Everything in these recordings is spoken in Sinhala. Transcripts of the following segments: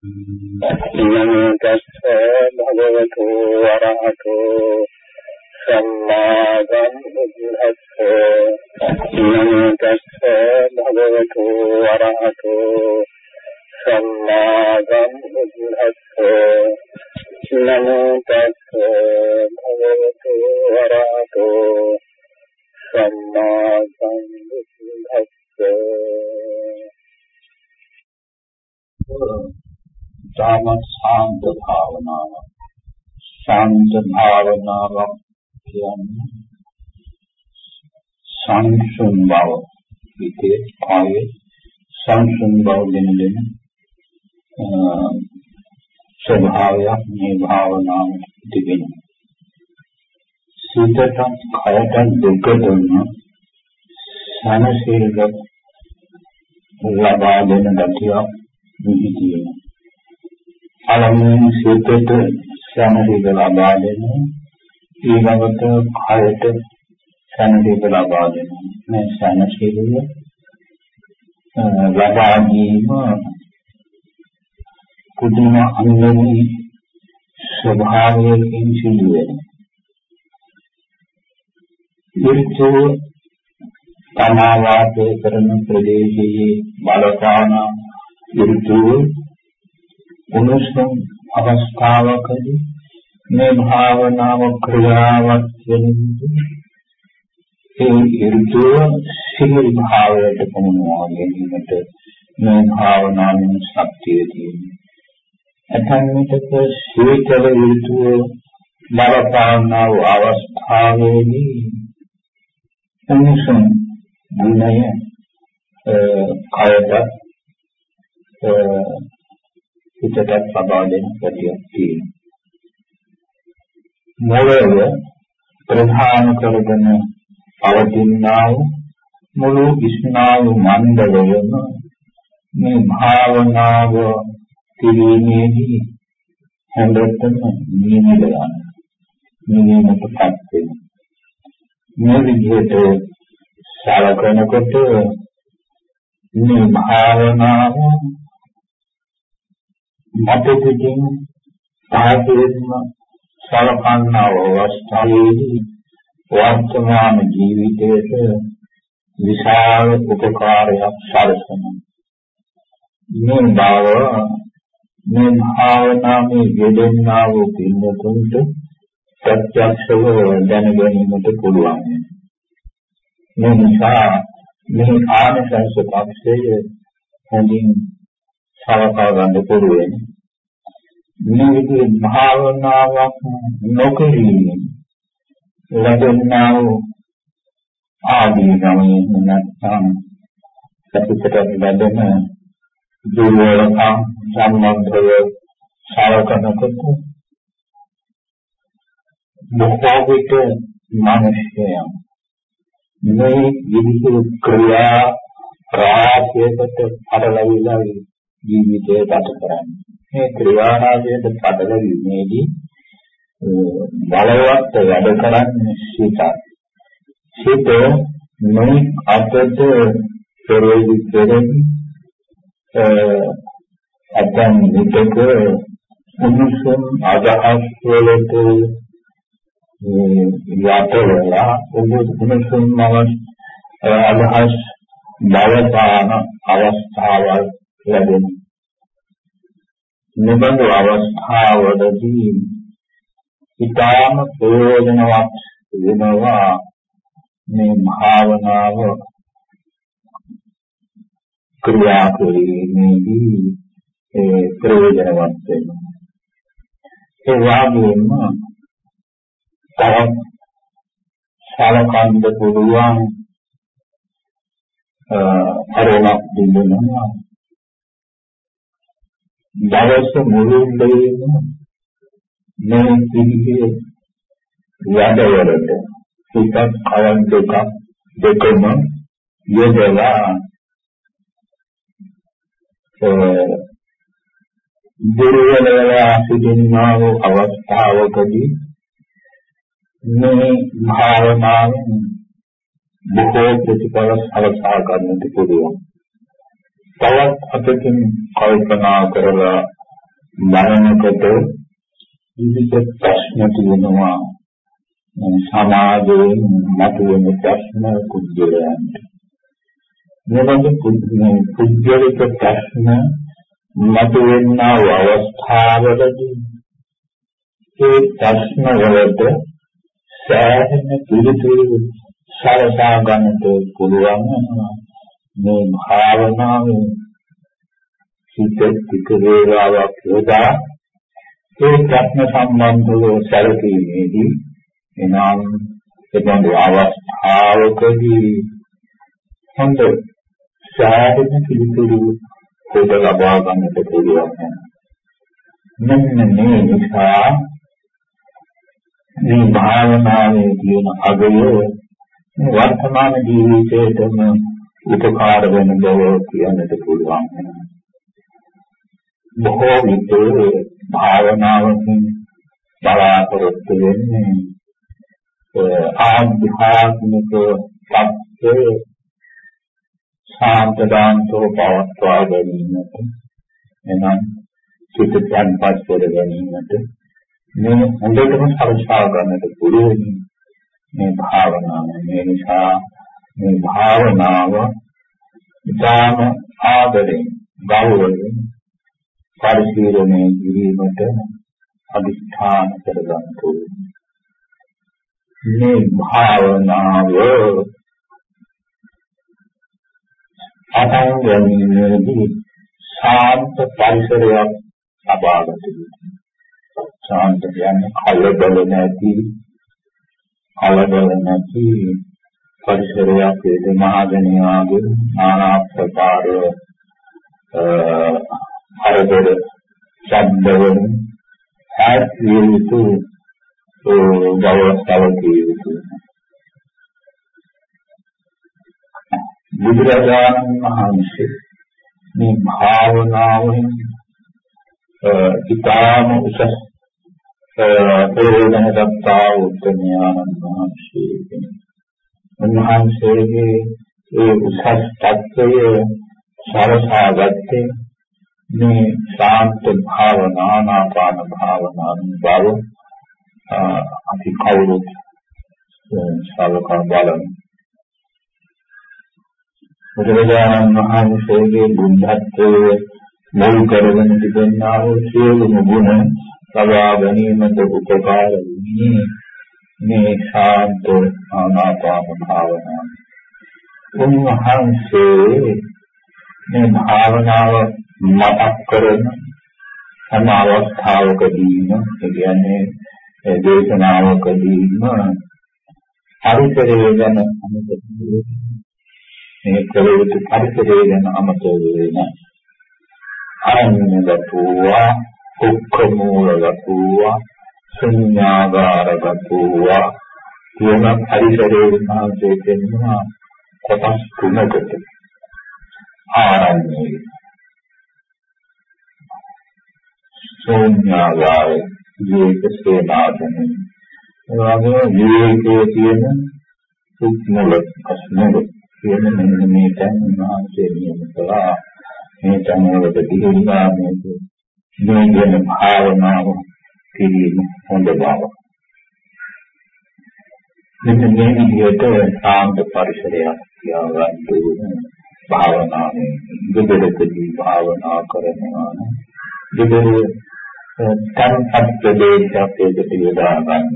නමෝ තස්ස භගවතු වරහතෝ සම්මා සම්බුද්දස්ස නමෝ තස්ස භගවතු වරහතෝ සම්මා සම්බුද්දස්ස නමෝ තස්ස භගවතු වරහතෝ සම්මා සම්බුද්දස්ස ධාම ශාන්ත භාවනාව. ශාන්ත භාවනාව කියන්නේ සංසුන් බව. හිතේ කායේ සංසුන් බව දෙන ස්වභාවයක් මේ භාවනාව තිබෙන සිතට කයට දුක දුන්න සනසීලක ලබා දෙන ගතියක් මෙහි තියෙනවා. පළමුවෙන් සිතට සැනසීම ලබා දෙන ඊළඟට කයට සැනසීම ලබා දෙන මේ සැනසීම ලබා ගැනීම පුදුම අන්දමේ ස්වභාවයෙන් සිදු වෙනවා. විරිතෝ තමාවාසය කරන ප්‍රදේශයේ බලපාන විරිතෝ උණුසුම් අවස්ථාවකදී මේ භාවනාව ක්‍රියාවත් වෙනින්ද ඒ ඍතුව සිහිල් භාවයට පමුණවා ගැනීමට මේ භාවනාවෙන් ශක්තිය තියෙනවා. ඇතන් විටක සීතල ඍතුව බලපානා වූ අවස්ථාවේදී උණුසුම් ගුණය කයට හිතට සබා දෙන ගතියක් තියෙනවා. මොළය ප්‍රධාන කරගෙන පවතිනා වූ මුළු ස්නායු මණ්ඩලයම මේ භාවනාව පිළිමේදී හොඳටම නිමිල යන නිවීමටපත් වෙන මේ විදිහට සලකනකොට මේ භාවනාව මත පිටින් සාහිත්‍යම සලකන්නා අවස්ථාවේදී වර්තමාන ජීවිතයට විශාල උපකාරයක් සැලසෙනවා. මේ බව මේ භාවනාවේ යෙදෙන්නා වූ පින්වතුන්ට ප්‍රත්‍යක්ෂව දැන ගැනීමට පුළුවන්. මේ නිසා මේ ආනසංස පක්ෂය හොඳින් සලකා ගන්න පුළුවන්. මේ විදිහේ භාවනාවක් නොකිරීමෙන් ලැබෙනා වූ ආදීනමය නැත්නම් සතිපට ලැබෙන දුර්වලකම් සම්බන්ධව සලකනකොට බොහෝ විට මිනිස්යන් මේ විදිහේ ක්‍රියා රාශියකට පටලවිලා ජීවිතය ගත කරන්නේ. මේ ක්‍රියානාදයට පටලවීමේදී බලවත් වැඩ කරන්නේ සිත. සිත මේ අතට පෙරෙදි පෙරෙදි අතන් විතක උණුසුම් අදහස් වලට යටවලා උණුසුම් අදහස් බලපාන අවස්ථාවල් ලැබෙන මෙබඳු අවස්ථාවලදී ඊටාම ප්‍රයෝජනවත් වෙනවා මේ භාවනාව ක්‍රියා කිරීමේදී ඒ ප්‍රයෝජනවත් වෙනවා. ඒ වගේම තවත් සලකන්න පුළුවන් අරමුණක් දෙන්නවා. දවස මුළුල්ලේම මේ පිළිහිය වැඩවලට හිතත් කයන් දෙක දෙකම යොදලා දුර්වලලා සිටිනා වූ අවස්ථාවකදී මේ භාවනාවෙන් බොහෝ ප්‍රතිඵල සලසා ගන්නට පුළුවන්. තවත් අතකින් කල්පනා කරලා මරණකට විවිධ ප්‍රශ්න තියෙනවා. සමාජයේ මතුවෙන ප්‍රශ්න කුජලයන්ට. මෙවැනි පුද්ගලික ප්‍රශ්න මතුවෙනා අවස්ථාවලදී ඒ ප්‍රශ්න වලට සෑහෙන පිළිතුරු සලසා ගන්නට පුළුවන්. මේ භාවනාවේ සිත ටික වේලාවක් යොදා ඒ ප්‍රශ්න සම්බන්ධව සැලකීමේදී එනම් එබඳු අවස්ථාවකදී හොඳ සාධන පිළිතුරු පොත ලබා ගන්නට පුළුවන්. මෙන්න මේ නිසා මේ භාවනාවේ තියෙන අගය වර්තමාන ජීවිතයටම උපකාර වෙන බව කියන්නට පුළුවන් වෙනවා. බොහෝ විට භාවනාවකින් බලාපොරොත්තු වෙන්නේ ආධ්‍යාත්මික සත්‍ය සාන්තදාන්තව පවත්වා ගැනීමට එනම් චිත්ත සංපත් කර ගැනීමට මේ හොඳටම සරසා ගන්නට පුළුවන් මේ භාවනාව මේ නිසා මේ භාවනාව ඉතාම ආදරෙන් ගෞරවයෙන් පරිශීලනය කිරීමට අදිස්ථාන කරගන්න ඕනේ මේ භාවනාව පටන් ගැනීමේදී ශාන්ත පරිසරයක් ලබා ගත යුතුයි. ශාන්ත කියන්නේ කලබල නැති කලබල නැති පරිසරයක් ඒ මහජනයාගේ নানা ප්‍රකාර හරදර ශබ්දවලින් ඈත් විය යුතු දවස්වල යුතුයි. බුදුරජාණන් වහන්සේ මේ භාවනාවෙන් ඊටාම උසස් ප්‍රයෝජන දක්වා උත්තමයන්න් වහන්සේ උන්වහන්සේගේ ඒ උසස් තත්ත්වය සරසාගත්තේ මේ ශාන්ත භාවනා නාපාන භාවනාවෙන් බව අපි කවුරුත් ශ්‍රවකම් බලමු. බුදුරජාණන් වහන්සේගේ බුද්ධත්වයේ මුල් කරගෙන තිබෙනා වූ සියලුම ගුණ ලබා ගැනීමට උපකාර වන්නේ මේ ශාන්ත ආනාපාන භාවනාව. උන්වහන්සේ මේ භාවනාව මතක් කරන හැම අවස්ථාවකදීම ඒ කියන්නේ දේශනාවකදීම පරිසරය ගැන අමතක මේ කලයුතු පරිසරය ගැන අමතක වෙන්නේ අරණ්‍යගතෝවා උක්කමූලගතෝවා ශුන්‍යාගාරගතෝවා කියන පරිසරයේ මහන්සිය දෙන්නවා කොටස් තුනකට ආරණ්‍යය ශුන්‍යාගාරය විවේක සේනාසනෙ. ඒ වගේම විවේකයේ තියෙන සුක්මල කස්නල කියන මෙන්න මේ තැන් උන්වහන්සේ නියම කළා. මේ තැන් වලට දිවිලා මේක මේ ගැන භාවනාව කිරීම හොඳ බව. මෙන්න මේ විදිහට සාන්ත පරිසරයක් තියාගන්න භාවනාවේ දෙදෙකදී භාවනා කරනවා දෙදෙක තන්පත් ප්‍රදේශයක් ඒකට යොදා ගන්න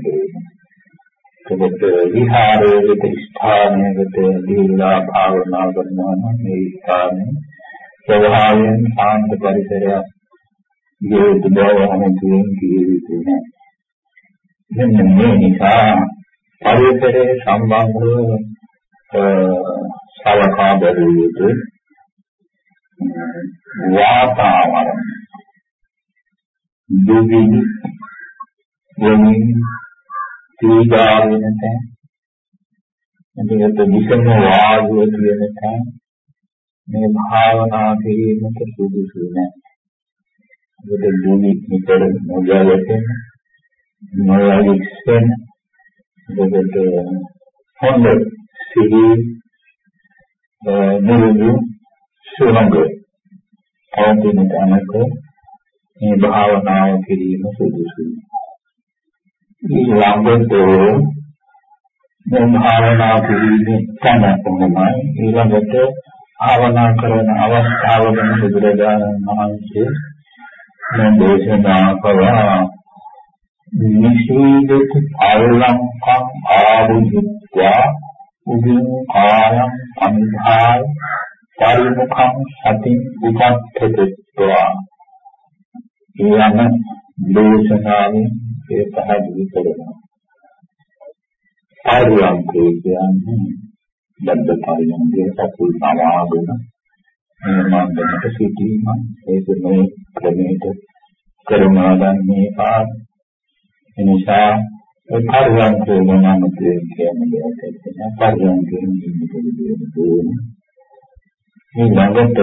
ඒකට විහාරයකට ස්ථානයකට දීලා භාවනා කරනවා නම් මේ ස්ථානේ ප්‍රවාහයෙන් සාන්ත පරිසරයක් ජීවිත බවම කියන්නේ මෙන්න මේ නිසා පරිසරයේ සම්බන්ධව සලකා බැලුව යුතු වාතාවරණ දුවිලි වලින් පීඩා වෙන තැන එතකොට විසම වායුව තියෙන තැන මේ භාවනා කිරීමට සුදුසු නැහැ. ඒකට දුවි නිතර නොගැලපෙන නොයලිස්සෙන ඒකට හොඳ සිහි නිරුදු සුරංග පවතින තැනක මේ භාවනාව කිරීම සුදුසුයි. ඊළඟට මේ භාවනා කිරීමේ තන කොහොමයි ඊළඟට භාවනා කරන අවස්ථාව ගැන බුදුරජාණන් වහන්සේ මේ දේශනා කළා නිසීදත අල්ලංකම් ආවුද්වා උදින් කායම් අනිධාය පරිමුඛං සතින් උපත්තෙත්වා. ඊයන දේශනාවෙන් ඒ පහදවි කරනවා. පරියන්කේ කියන්නේ බද්ධ පරියන්කේ සතුල් නවාගෙන මන්දමට සිටීම ඒක මේ ක්‍රමයට කරනවා ගන්නේ පාඩ එනිසා ඒ පරියන්කේ මොනවාද කියන්නේ දෙයක් නැහැ පරියන්කේ නිමිති මේ ළඟට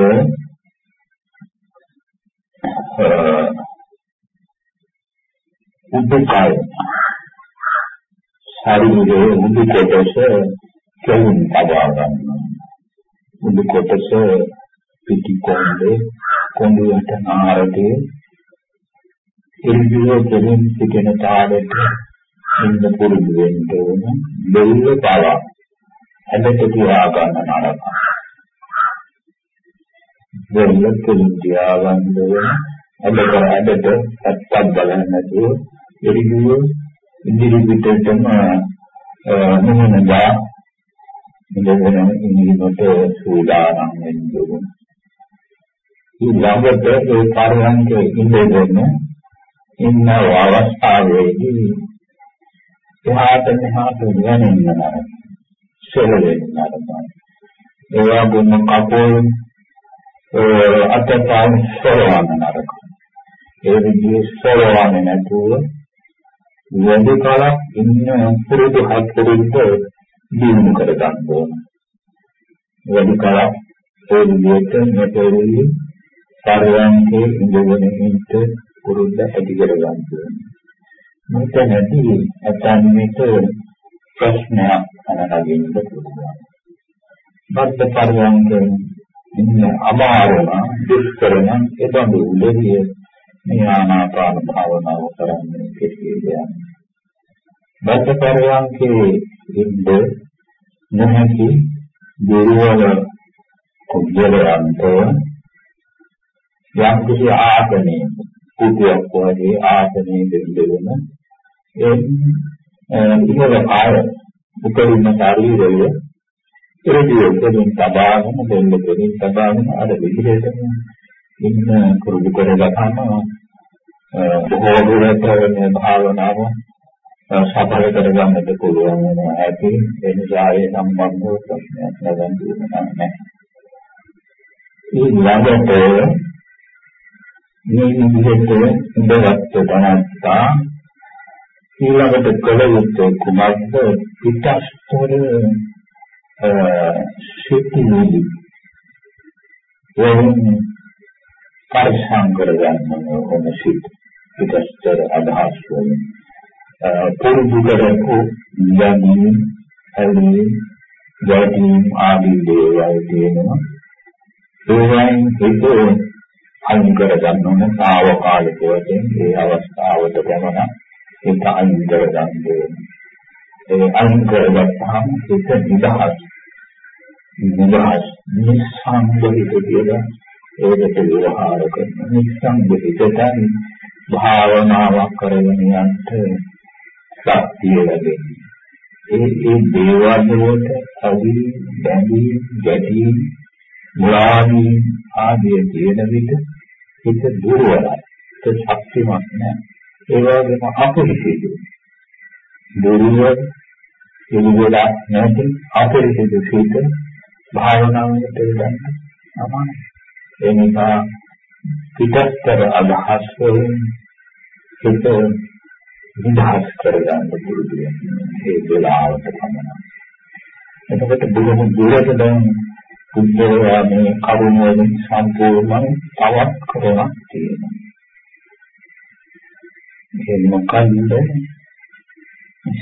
උපකාරය ශරීරයේ මුදු කොටස කෙලින් තබා ගන්නවා. මුදු කොටස පිටි කොණ්ඩේ කොණ්ඩේට නාරකේ ඉරිදිව කෙලින් පිටෙන තාලෙට ඉන්න පුරුදු වෙන්න ඕන. දෙල්ල පවා ඇදට තියා ගන්න නරක. දෙල්ල කෙලින් තියා ගන්න ඕන. ඇදට ඇදට පැත්තක් බලන්න නැතුව ඉරිදිව ඉදිරි පිටටම මොහොන දා ඉඳගෙන ඉන්නකොට සූදානම් වෙන්න ඕන. ඊළඟට ඒ පරිවන්කේ ඉඳගෙන ඉන්න අවස්ථාවේදී එහාට මෙහාට යන්නේ නැහැ. සෙලෙන්නේ නැහැ. ඒ වගේම කපෝල් අතපය සරවන්න නරක. ඒ විදිහේ සරවන්නේ නැතුව වැඩි කාලක් ඉන්න පුරුදු හත්පුරුද්ද දිනු කර ගන්න ඕන. වැඩි කාලක් ඒ විදිහට මෙතෙරි පරිවන්කේ ඉඳගෙන ඉන්න පුරුද්ද ඇති කර ගන්න ඕන. මෙතනදී අතන්විත ප්‍රශ්නයක් අනනගින්න පුළුවන්. බද්ද පරිවන්කේ ඉන්න අමාරුම දුෂ්කරම එබඳු උලෙවිය මේ ආනාපාන භාවනාව කරන්නේ කෙසේද? බද්ද පරිවන්කේ ඉන්න නොහැකි දුර්වල කුජලයන්ට යම් කිසි ආසනයේ කුටියක් වගේ ආසනයේ දෙවිදෙන ඒ ඉහළ කාය උපරිම ශරීරය ඉරදියේ දෙමින් තබාගෙන දෙන්න දෙමින් තබාගෙන අර විදිහටම ඉන්න කුරුදු කරගන්න බොහෝ දුරට මේ භාවනාව සඵල කරගන්නට පුළුවන් වෙනවා ඇති ඒ නිසා ඒ සම්බන්ධව ප්‍රශ්නයක් නැගන් දුන්නා නැහැ. ඊළඟට මේ විදිහට ඉඳගත් තනත්තා ඊළඟට කළ යුත්තේ කුමක්ද? පිටස්තර සිටිනි වයින් පරිසම් කරගන්න ඕන සිට පිටස්තර අදහස් වලින්. පුරුදු කරපු යන්නේ ඇලී යටින් ආදී දේවල් තියෙනවා. ඒවයින් හිත අයින් කරගන්න ඕන తాවකාලික වශයෙන් ඒ අවස්ථාවට ගමන හිත අයින් කරගන්න ඒ අයින් කරගත්තාම හිත නිදහස්. නිදහස්. නිස්සංගිත කියලා ඒකට විවහාර කරන නිස්සංගිතයන් භාවනාවක් කරගෙන යන්න ශක්තිය ලැබෙන්නේ. ඒ ඒ දේවල් වලට අවි බැඳි ගැටි මුලාවි ආදී තියෙන විට හිත දුර්වලයි. ඒක ශක්තිමත් නෑ. ඒ වගේම අපරිසිදු. දුර්වල එළිවෙලා නැති අපරිසිදු සිත භාවනාවට ගන්න තමයි. ඒ නිසා පිටස්තර අදහස් වලින් හිත නිදහස් කරගන්න පුරුදු වෙනවා. ඒ වෙලාවට පමණ. එතකොට බොහොම දුරට දැන් බුද්ධයා මේ කරුණ වලින් සම්පූර්ණ තවත් කරුණක් තියෙනවා. ඒ මොකන්ද?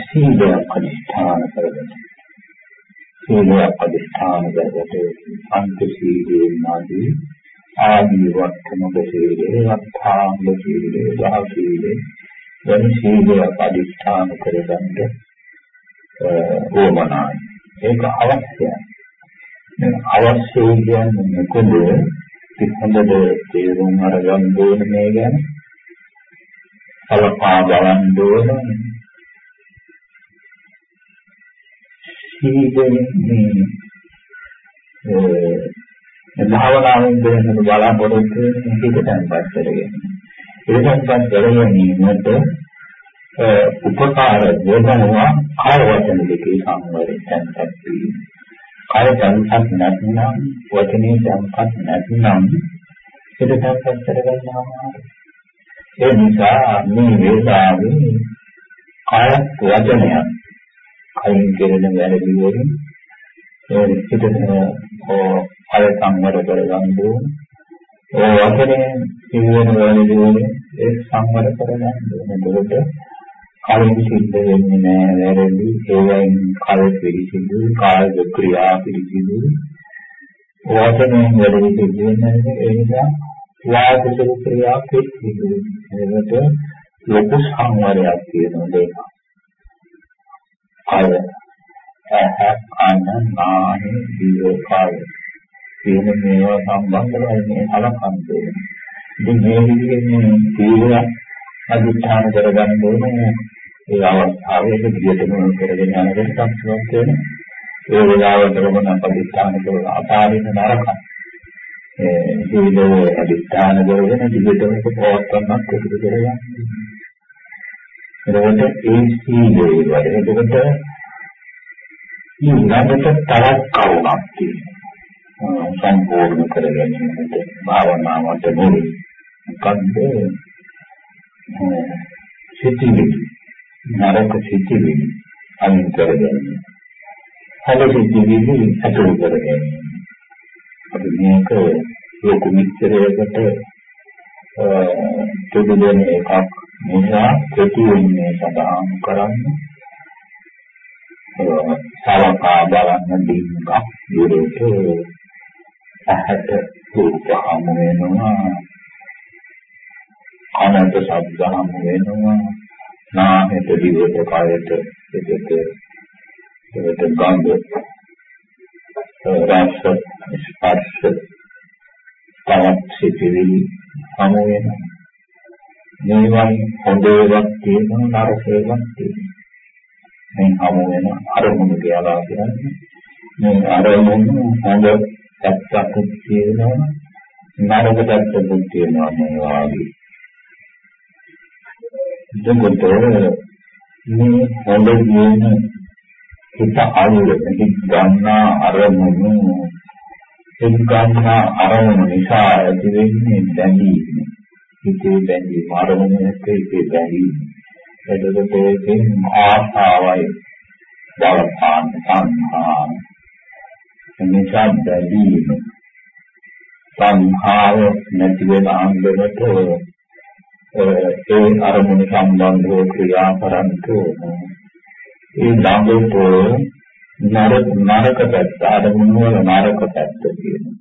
සීලය අධිෂ්ඨාන කරගන්න. සීලය අධිෂ්ඨාන කරගට අන්ත සීලේ නාදී ආදී වර්තමක සීලේ වත්තාංග සීලේ දහ සීලේ වෙන සීලයක් අදිස්ථාන කරගන්න ඕමනායි ඒක අවශ්‍යයි මේ අවශ්‍ය කියන්නේ මොකද හොඳට තේරුම් අරගන්න ඕනේ මේ ගැන කලපා බලන්න ඕනේ සීලෙන්නේ ඒ භාවනාවෙන් දෙන්න බලාපොරොත්තු වෙන හිත තැන්පත් කරගෙන. ඒ තැන්පත් කරගැනීමට උපකාර වේදනවා කාය වචන දෙකේ සංවරයෙන් තැන්පත් වීම. කාය තැන්පත් නැත්නම් වචනේ තැන්පත් නැත්නම් හිත තැන්පත් කරගන්නවා. ඒ නිසා මේ වේදාවේ කාය වචනයක් කයින් කෙරෙන වැරදි වලින් ඒ හිතට අය සංවර කරගන්න ඕනේ. ඒ වචනේ සිහින වැරදි වලින් ඒ සංවර කරගන්න ඕනේ. එතකොට කලින් සිද්ධ වෙන්නේ නැහැ වැරදි. ඒවෙන් කල් පිළිසිදු, කාය ක්‍රියා පිළිසිදු. වචනේ වැරදි සිද්ධ වෙන්නේ ඒ නිසා වාචික ක්‍රියා පිළිසිදු. ඒකට ලොකු සංවරයක් තියෙනවා දෙක. කය ඇහ කන නාහය දිව කය කියන මේවා සම්බන්ධවයි මේ හලකන්නේ ඉතින් මේ විදිහේ තීව්‍ර අධිෂ්ඨාන කරගන්න ඕනේ ඒ අවස්ථාවේ විදිහටම කරගෙන යනකොට සම්පූර්ණ වෙන ඒ වෙලාවටම අපදිෂ්ඨාන කරලා අපාරින්න නරකයි ඒ ජීවිතයේ අධිෂ්ඨාන කරගෙන දිගටම පවත්වන්නත් ඒක කරගන්න එතකොට ඒ සීලේ වල එතකොට ඊළඟට තවත් කරුණක් තියෙනවා. සම්පූර්ණ කර ගැනීමට භාවනාවට මුලින් මොකද්ද? සිතිවිලි. නරක සිතිවිලි අයින් කර ගැනීම. හල සිතිවිලි අතුරු කර ගැනීම. අපි මේක ලොකු මිත්‍රයකට තුඩු දෙන එකක් නිසා කෙටි වෙන්නේ සඳහන් කරන්නේ. සලකා බලන්න දීමක් විරේත ඇහැට රූපහම වෙනවා. කනට ශබ්දහම වෙනවා. නාහයට දිවට කයට එකට එකට ගන්ධ රස ස්පර්ශ තවත් සිතිවිලි හමු වෙනවා. මේවන් හොඳ ඒවාක් තියෙනවා නරක ඒවාක් තියෙනවා. මේ හමු වෙන අරමුණු කියලා කියන්නේ මේ අරමුණු හොඳ පැත්තක් තියෙනවා නරක පැත්තක් තියෙනවා මේ වාගේ. එතකොට මේ හොඳ කියන හිත අල්ලන හිත ගන්නා අරමුණු හිත ගන්නා අරමුණු නිසා ඇති වෙන්නේ බැඳීම. හිතේ බැඳීම අරමුණු එක්ක හිතේ බැඳීම. එතකොට ඒකෙන් ආශාවයි බලපාන සංහා එනිසා බැඳීම. සංහාව නැති වෙන අන්දමට ඒ අරමුණ සම්බන්ධව ක්‍රියා කරන්ට ඒ ළඟට නරක නරක පැත්ත අරමුණ වල නරක පැත්ත තියෙනවා.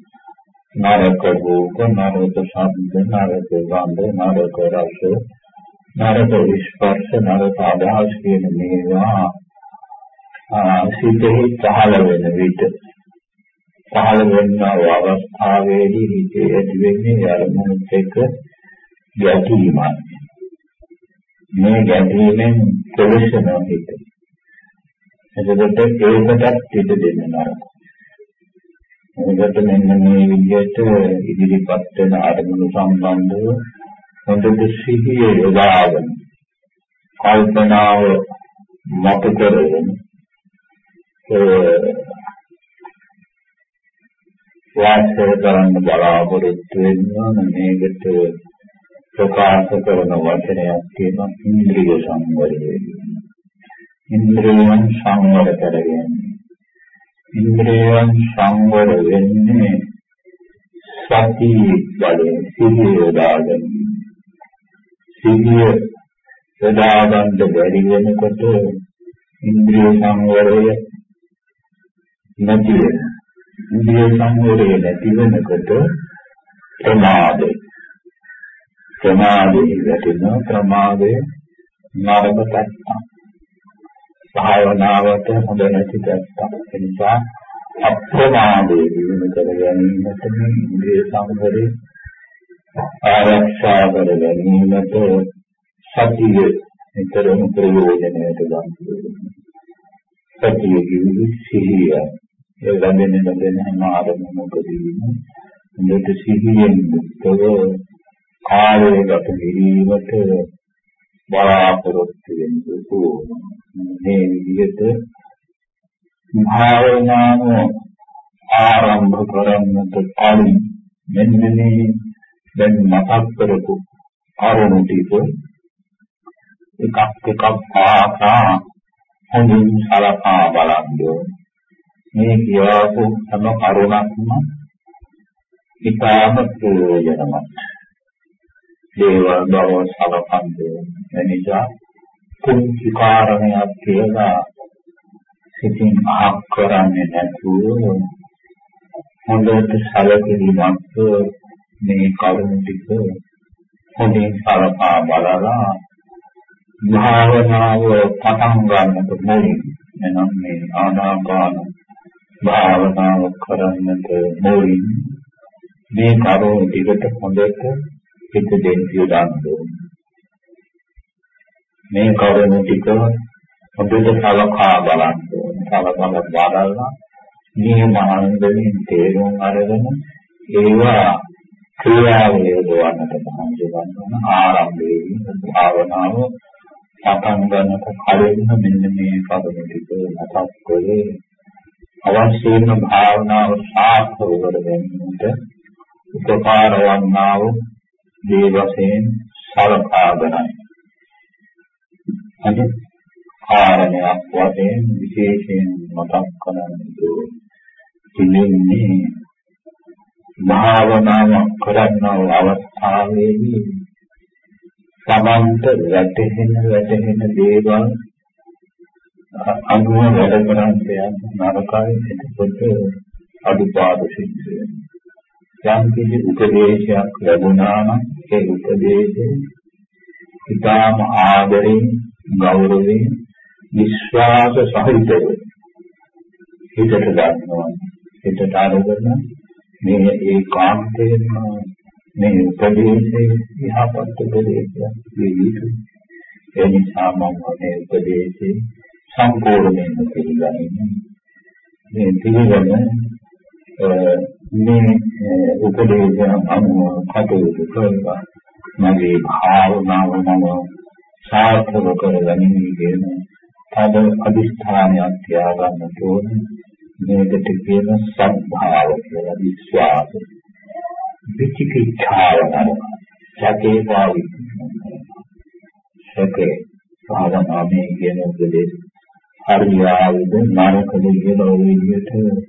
නරක රූප නරක ශබ්ද නරක ගන්ධ නරක රස නරක ස්පර්ශ නරක අදහස් කියන මේවා සිතෙහි පහළ වෙන විට පහළ වෙනව අවස්ථාවේදී හිතේ ඇති වෙන්නේ අරමුණත් එක්ක ගැටීමයි මේ ගැටීමෙන් කෙලෙසන හිත. එතකොට ඒකටත් හිත දෙන්න නරක. මොකද මෙන්න මේ විදිහට ඉදිරිපත් වෙන අරමුණු සම්බන්ධව හොඳට සිහිය යොදාගෙන කල්පනාව මතු කරගෙන වාසය කරන්න බලාපොරොත්තු වෙනවා මේකට ප්‍රකාශ කරන වචනයක් තියෙනවා ඉන්ද්‍රිය සංවරය. ඉන්ද්‍රියයන් සංවර කරගෙන ඉන්ද්‍රියයන් සංවර වෙන්නේ සති බලයෙන් සිහිය යොදාගෙන සිහිය යොදා ගන්න බැරි වෙනකොට ඉන්ද්‍රිය සංවරය නැති වෙන ඉන්ද්‍රිය සංවරය නැති වෙනකොට ප්‍රමාදය. ප්‍රමාදයේ වැටෙන ප්‍රමාදය නරක පැත්තක් භාවනාවට හොඳ නැති පැත්තක් ඒ නිසා අප්‍රමාදයේ දිනු කර ගැනීමට මේ ඉන්ද්‍රිය සංවරය ආරක්ෂා කර ගැනීමට සතිය නිතරම ප්‍රයෝජනයට ගන්න. සතිය කියන්නේ සිහිය. ඒ ළඟෙන ළඟෙන හැම ආරමුණකදීම හොඳට සිහියෙන් යුක්තව කාලය ගත කිරීමට බලාපොරොත්තු වෙන්න ඕන. මේ විදිහට භාවනාව ආරම්භ කරන්නට කලින් මෙන්න මේ දැන් මතක් කරපු කරුණු ටික එකක් එකක් පාසා හොඳින් සලකා බලන්න මේ කියවපු හැම කරුණක්ම ඉතාම ප්‍රයෝජනවත් දේවල් බව සලකන්නේ එනිසා කුංචි කාරණයක් කියලා සිතින් අහක් කරන්නේ නැතුව හොඳට සැලකිලිමත් මේ කරුණ ටික හොඳින් සලකා බලලා භාවනාව පටන් ගන්නට මුලින් එනම් මේ ආනාපාන භාවනාව කරන්නට මුලින් මේ කරුණ ටිකට හොඳට හිත දෙන්න යොදන්න. මේ කරුණ ටික හොඳට සලකා බලන්න සලකා බලලා මේ මහන්සියෙන් තේරුම් අරගෙන ඒවා ක්‍රියාවේ යොදවන්නට මහන්සි ගන්න ආරම්භයේදී භාවනාව පටන් ගන්නට කලින් මෙන්න මේ කරුණු ටික මතක් කරේ. අවශ්‍ය වෙන භාවනාව සාර්ථක කර ගැනීමට උපකාර වන්නා වූ දේ වශයෙන් සලකාගෙනයි. අද කාරණයක් වශයෙන් විශේෂයෙන් මතක් කරන්නට තිබෙන්නේ භාවනාවක් කරන්නා වූ අවස්ථාවේදී සමන්ත වැටෙන වැටෙන දේවල් අනුව වැඩ කරන් යන නරකයි එතකොට අඩුපාඩු සිද්ධ වෙනවා. යම් කිසි උපදේශයක් ලැබුණා නම් ඒ උපදේශය ඉතාම ආදරෙන් ගෞරවයෙන් විශ්වාස සහිතව හිතට ගන්නවා. හිතට අරගෙන මේ ඒකාන්තයෙන්ම මේ උපදේශයේ යහපත් උපදේශයක් විය යුතුයි. ඒ නිසා මම මේ උපදේශේ සම්පූර්ණයෙන්ම පිළිගන්නේ. මේ පිළිගන්න මේ eh, උපදේශය අනුව කටයුතු කරනවා. මගේ භාවනාව මම සාර්ථක කරගනිමි කියන තද අදිස්ථානයක් තියාගන්න ඕනේ. මේකට කියන සද්ධාව කියලා විශ්වාසය. විචිකිච්ඡාව කරනවා. සැකේ පාවි. සැකේ භාවනාවේ කියන උපදේශ හරියාවද නරකද කියන විදිහට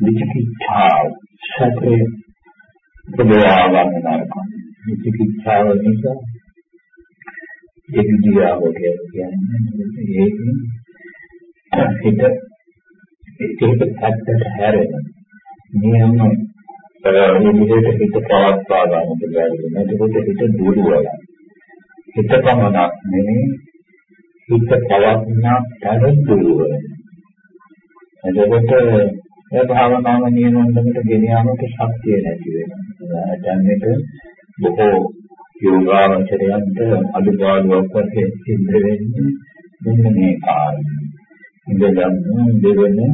විචිකිච්ඡාව සැකේ ප්‍රබෝධා ගන්න නරක. විචිකිච්ඡාව නිසා ඒ විදියාව කියන්නේ ඒකෙන් හිත ඒකේ පැත්තට හැරෙන නියම මේ විදිහට හිත පවත්වා ගන්නට බැරි වෙන. එතකොට හිත දුර්වලයි. හිත පමණක් නෙමෙයි හිත පවත්නා තර දුර්වලයි. එතකොට ඒ භාවනාව නියමවන්තකට ගෙන යාමට ශක්තිය නැති වෙනවා. දැන්නෙට බොහෝ යෝගාවචරයන්ට අදුපාඩුවක් වශයෙන් සිද්ධ වෙන්නේ මෙන්න මේ කාරණේ. ඉඳගන්න දෙවෙනි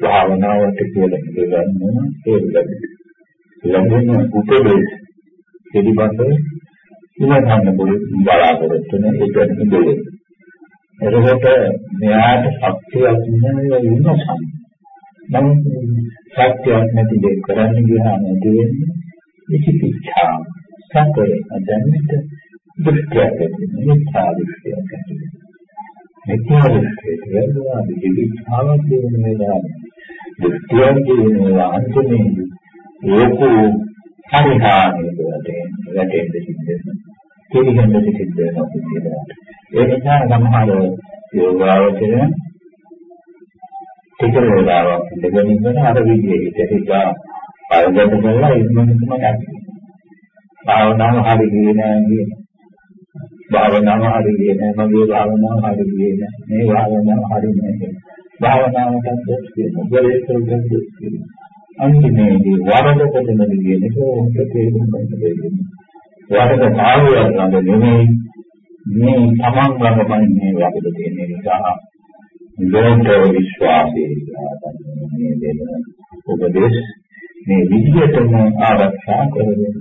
භාවනාවට කියලා ඉඳගන්න ඒ ලැබෙන්නේ. ලැබෙන උපදේශ පිළිබඳ ඉවහන්න බලාපොරොත්තු වෙන එක ඉඳලේ. එතකොට මෙයාට ශක්තියක් නැහැ විමසන්න. නමුත් ශක්තියක් නැති දෙයක් කරන්න ගියාම ඇති වෙන්නේ විචිකිච්ඡා. සැකේ අදන්නට දෘෂ්ටියක් ඇති වෙනවා. මිත්‍යා දෘෂ්ටියක් ඇති වෙනවා. මිත්‍යා දෘෂ්ටිය කියනවා විචිකිච්ඡාවක් කියන මේවා. දෘෂ්ටියක් කියනවා අන්තිමේ ලොකු පරිහානියකට වැටෙන්න සිද්ධ වෙනවා. කෙලිහෙන්න සිද්ධ වෙනවා කියලා. ඒ නිසා සමහර යෝගාවචරය ටික වේලාවක් ඉඳගෙන ඉන්න අර විදිහේ හිත හිතා පරදත කරලා ඉක්මනටම ගන්න. භාවනාව හරි ගියේ නෑ කියන. භාවනාව හරි ගියේ නෑ මගේ භාවනාව හරි ගියේ නෑ. මේ භාවනාව හරි නෑ කියන. භාවනාවට දැස් කියන. උපදේශවලට දැස් කියන. අන්තිමේදී වරදකට නෙමෙයි කියන එක උන්ට තේරුම් ගන්න බැහැ. වරද භාවයක් ළඟ නෙමෙයි මේ තමන් ළඟමයි මේ වරද තියෙන නිසා ලෝක විශ්වාසයේ මේ දෙන උපදේශ. මේ විදිහටම ආරක්ෂා කරගෙන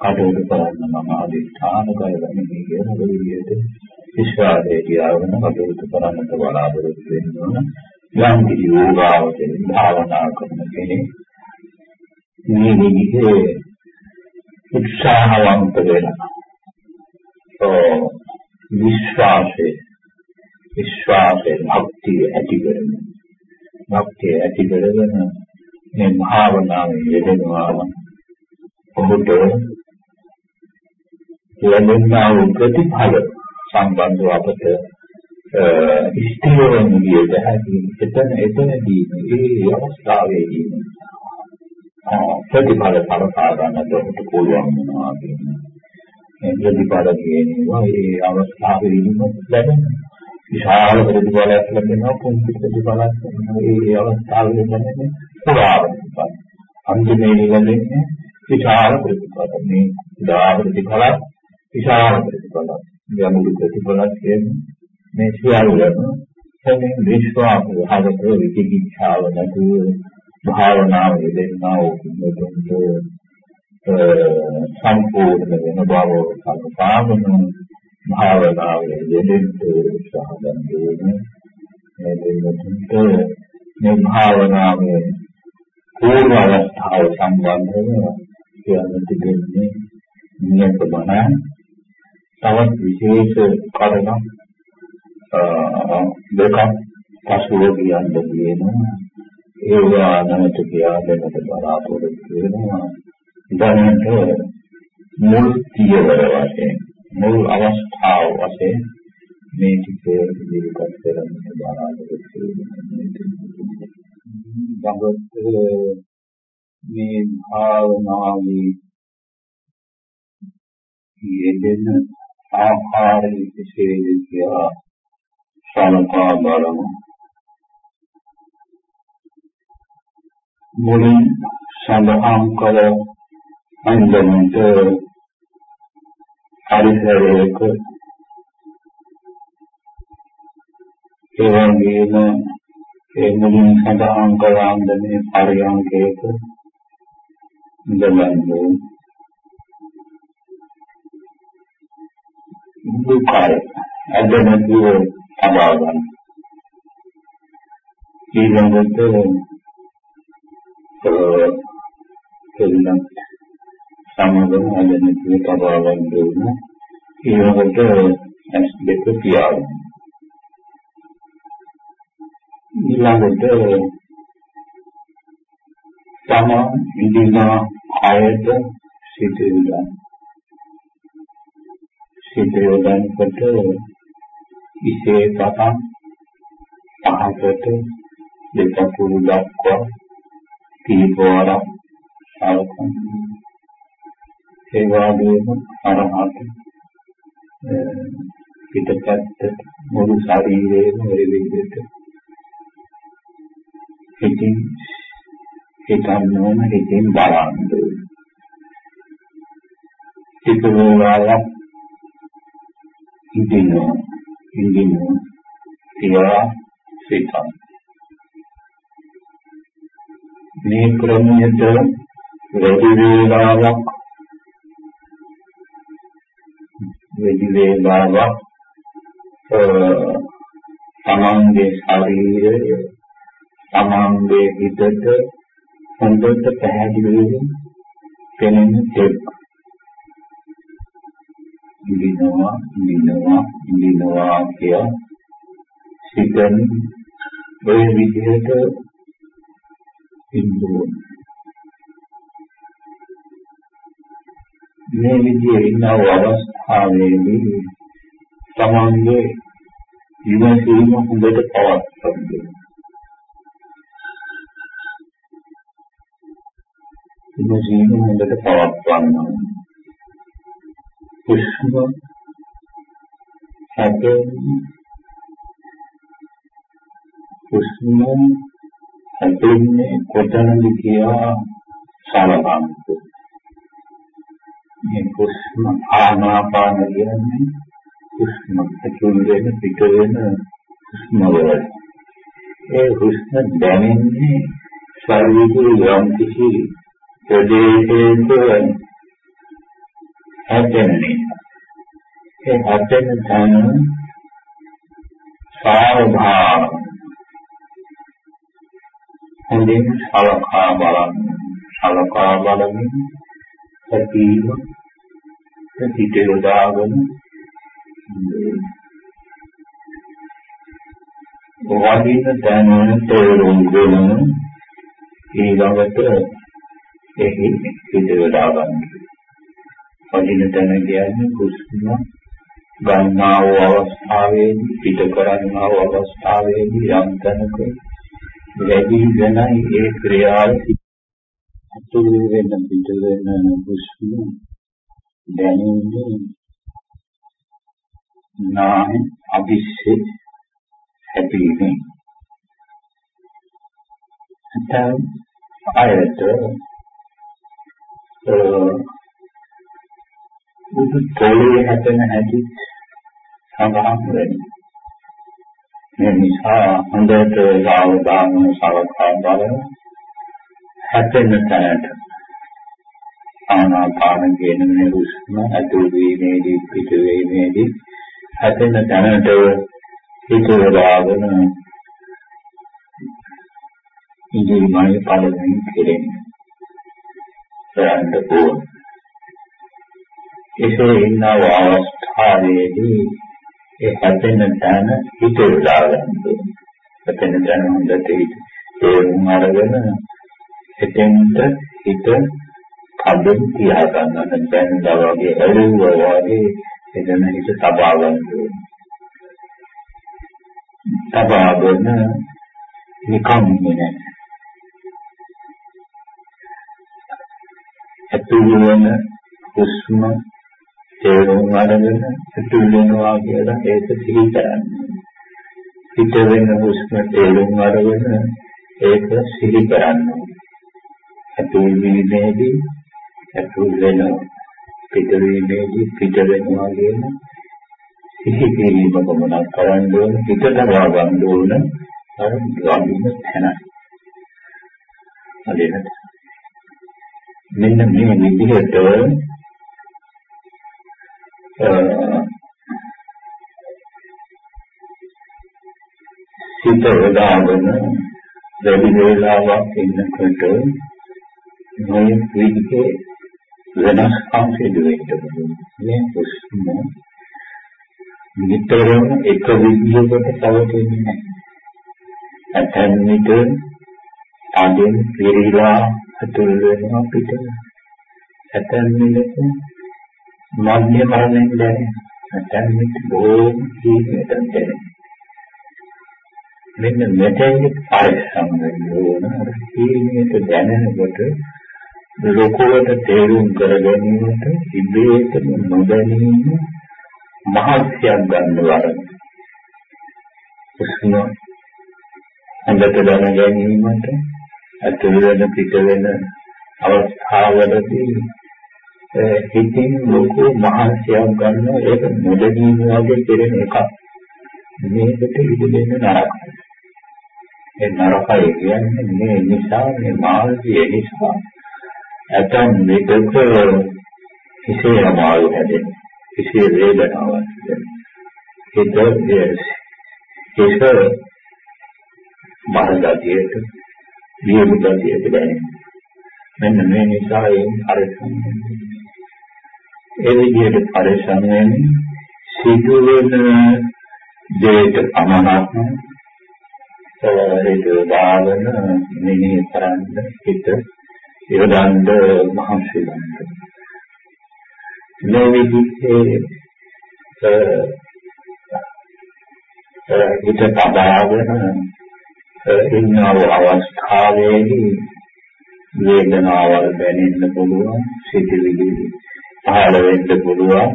කටයුතු කරන්න මම අධිෂ්ඨාන කරගෙන මේ කියන විදිහට විශ්වාසයේ තියාගෙන කටයුතු කරන්නට බලාපොරොත්තු වෙන්න ඕන යම් කිසි යෝගාවචර භාවනා කරන කෙනෙක් මේ විදිහේ උත්සාහවන්ත වෙනවා විශ්වාසයේ විශ්වාසයේ භක්තිය ඇති කරගෙන. භක්තිය ඇති කරගෙන මේ භාවනාවේ යෙදෙනවා ඔහුට ලැබෙනා වූ ප්‍රතිඵල සම්බන්ධව අපට ඉස්තිරවන විදිහට හැදී එතන එතනදී මේ අවස්ථාවේදී ප්‍රතිඵල සලකා ගන්නට ඔහුට පුළුවන් වෙනවා කියන්නේ මේ ප්‍රතිඵල කියනවා ඒ අවස්ථාවේදීම ලැබෙන විශාල ප්‍රතිඵලයක් ලැබෙනවා පුංචි ප්‍රතිඵලයක් ලැබෙනවා. ඒ අවස්ථාවේදී ලැබෙන්නේ පුරාවර්තන අන්තිමේදී ලැබෙන්නේ විශාල ප්‍රතිඵල. මේ උදා ප්‍රතිඵල විශාල ප්‍රතිඵල යමුදු ප්‍රතිඵල කියන්නේ මේ සියල්ලම එන්නේ විශ්වාස හදත විචිකිච්ඡාව නැතුව භාවනාව යෙදෙනා වූ කෙනෙකුට සම්පූර්ණ වෙන බව සම්පාදන භාවනාවේ යෙදෙන්න උත්සාහ ගන්න මේ දෙන්නට මේ භාවනාවේ පූර්ව අවස්ථාව සම්බන්ධව කියන්න තිබෙන්නේ නියත බණ. තවත් විශේෂ කාරණා දෙකක් පසුව කියන්න තියෙනවා. ඒවා නැවත කියා දෙන්නට බලාපොරොත්තු වෙනවා. දැනට මුල් පියවර වශයෙන් මුල් අවස්ථාව වශයෙන් මේ ටික ඉදිරිපත් කරන්න බලාපොරොත්තු වෙනවා මේ භාවනාවේ යෙදෙන ආකාරය කෙසේද කියලා සලකා බලමු. මුලින් සඳහන් කළ අන්දමට පරිසරයක ඒ වගේම ඒ මුලින් සඳහන් කළ අන්දමේ පරියන්කයක ඉඳලන්නේ දුකයි. අදමතුව තබා ගන්න ඊළඟට එල්ලම් සමගම අදමතුව තබා ගන්න ඕන ඊළඟට ඇස් දෙක පියාගන්න ඊළඟට තම ඉදිනා ආයත සිත යොදන්න සිත යොදන්නකොට ඉසේ පටන් පහකට දෙකකුළු දක්වා කීපවරක් සලකන්න ඒ වගේම අරහත් පිටපැත්ත මුළු ශරීරයේම ඔය විදිහට හිතින් හිතන්න ඕන හිතින් බලන්න. ටික වේලාවක් ඉඳිනවා ඉඳිනවා කියලා සිතන්න. මේ ක්‍රමයට වැඩි වේලාවක් වැඩි වේලාවක් තමන්ගේ ශරීරය තමන්ගේ හිතට හොඳට පැහැදිලිව පෙනෙන තෙක්. ඉඳිනවා ඉඳිනවා ඉඳිනවා කිය සිතන ඔය විදිහට ඉන්නවා. මේ විදිහේ ඉන්න අවස්ථාවේදී තමන්ගේ ඉවසීම හොඳට පවත්වන්න ඉවසීම හොඳට පවත්වන්න හුස්ම හැදෙන්නේ හුස්ම හැදෙන්නේ කොතනද කියලා සලකන්න. මේ හුස්ම ආනාපාන කියන්නේ හුස්ම ඇතුල් වෙන පිට වෙන හුස්ම වල. ඒ හුස්ම දැනෙන්නේ ශරීරයේ යම් කිසි ප්‍රදේශයක හැදෙන්නේ. ඒ හැදෙන තැන සාවධාන හොඳින් සලකා බලන්න. සලකා බලමින් සතිය පිට යොදාගෙන වදින දැනුන තේරුම් ගෙන ඊළඟට එහි පිට යොදා ගන්න. වදින දැන කියන්නේ කුස්ම ගන්නා වූ අවස්ථාවේදී පිට කරන්නා වූ අවස්ථාවේදී යම් තැනක වැඩි වෙනයි ඒ ක්‍රියාව අතුරු වෙන පිට වෙන කුස්ම දැනෙන්නේ නාම අභිෂේ හැපීමේ නැත්නම් ආයත බුදු තෝලේ හැදෙන හැටි සඳහන් වෙනවා. මේ නිසා හොඳට සාවධානව සලකා බලන හැදෙන තැනට ආනාපාන කියන මේ හුස්ම ඇතුල් වීමේදී පිට වීමේදී හැදෙන තැනට හිත යොදාගෙන ඉදිරිමයි පළවෙනි කෙරෙන්නේ. කරන්න ඕන. ඒකේ ඉන්න අවස්ථාවේදී ඒ හැදෙන තැන හිත යොදාගන්න ඕන. හැදෙන තැන හොඳට තේරුම් අරගෙන එතෙන්ට හිත කඩෙන් තියා ගන්න දැන් වගේ ඇලුවා වගේ එතන හිත තබා ගන්න ඕන. තබාගෙන නිකම් නේ ඇතුළු වෙන හුස්ම තේරුම් අරගෙන ඇතුළු වෙනවා කියලා ඒක සිහි කරන්න. පිට වෙන හුස්ම තේරුම් අරගෙන ඒක සිහි කරන්න. ඇතුළු වීමේදී ඇතුළු වෙනවා පිට වීමේදී පිට වෙනවා කියන සිහි කිරීම කොමනක් කරන්න ඕන හිතට ගන්න ඕන අර ගාමින තැන. හරියට මෙන්න මේ විදිහට සිත යොදාගෙන වැඩි වේලාවක් ඉන්නකොට මේ විදිහේ වෙනස්කම් සිදු වෙන්න පුළුවන්. මේ හුස්ම නිතරම එක විදිහකට පවතින්නේ නැහැ. ඇතැම් විට අදින් පිරීලා අතුල් වෙනවා පිට. ඇතැම් විට මධ්‍ය මරණයෙන් දැනෙන. ඇතැම් විට බොහෝම ජීවිතයෙන් දැනෙන. මෙන්න මෙතෙන්දි පරිස්සම් වෙන්න ඕන. අර ජීවිතයට දැනෙනකොට ලෝකවල තේරුම් කර ගැනීමට ඉබේටම නොදැනීම මහත්යක් ගන්නවා. උස්ම හොඳට දැන ගැනීමට ඇතුල් වෙන පිට වෙන අවස්ථාවලදී හිතින් ලොකු මහත්යක් ගන්න ඒක නොදැනීම වගේ කෙරෙන එකක්. මේකට ඉඳෙන්න නරකයි. ඒ නරකයි කියන්නේ මේ නිසා මේ මාර්ගය නිසා ඇතම් විටක හිසේ අමාරු හැදෙනවා. හිසේ වේදනාවක් හැදෙනවා. ඒක ඒක මහගතියට විමුක්තියට දැනෙනවා. මෙන්න මේ නිසා ඒ පරිසම් ඒ විදිහට පරිසම් වෙන්නේ සිදුවෙන දෙයට පමණක් ඒක දාගෙන මෙහි කරන්න හිත ඉවදන්ද මහන්සි ගන්න. මේ විදිහේ හිත තබාගෙන ඉන්නව අවස්ථාවේදී වේදනාවල් දැනෙන්න පුළුවන් සිතිවිලි පහළ වෙන්න පුළුවන්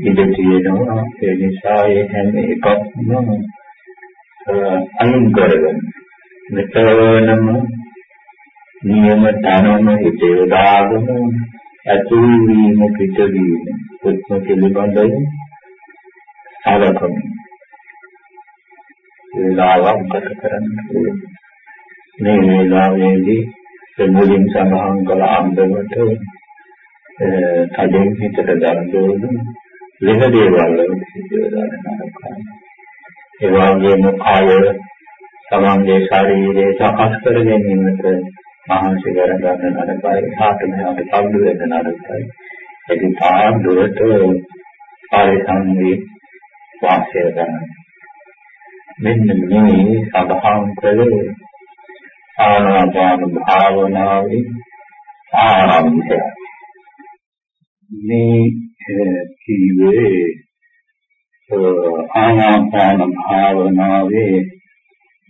ඉඳ තියෙනවා ඒ නිසා ඒ හැම එකක්ම අයින් කරගන්න මෙතනම නියම තනම හිතේ දාගෙන ඇතුල් වීම පිටවීම උත්ම පිළිබඳව සලකමු. වේලාවක් ගත කරන්න මේ වේලාවේදී මුලින් සඳහන් කළ අන්දමට තදින් හිතට දරදෝන වෙන දේවල් වලට සිදුවලා නරකයි. ඒ වගේම කාය සමන්ගේ ශරීරය සකස් කර ගැනීමට මහන්සි කර ගන්න නරකයි. හාට මෙහාට පල්ලු වෙන නරකයි. ඒක තා දුරට පරිසංවේ වාසය කරනවා. මෙන්න මේ සබහාන් කළේ ආනාපාන භාවනාවේ ආරම්භය. මේ කීවේ ආනාපාන භාවනාවේ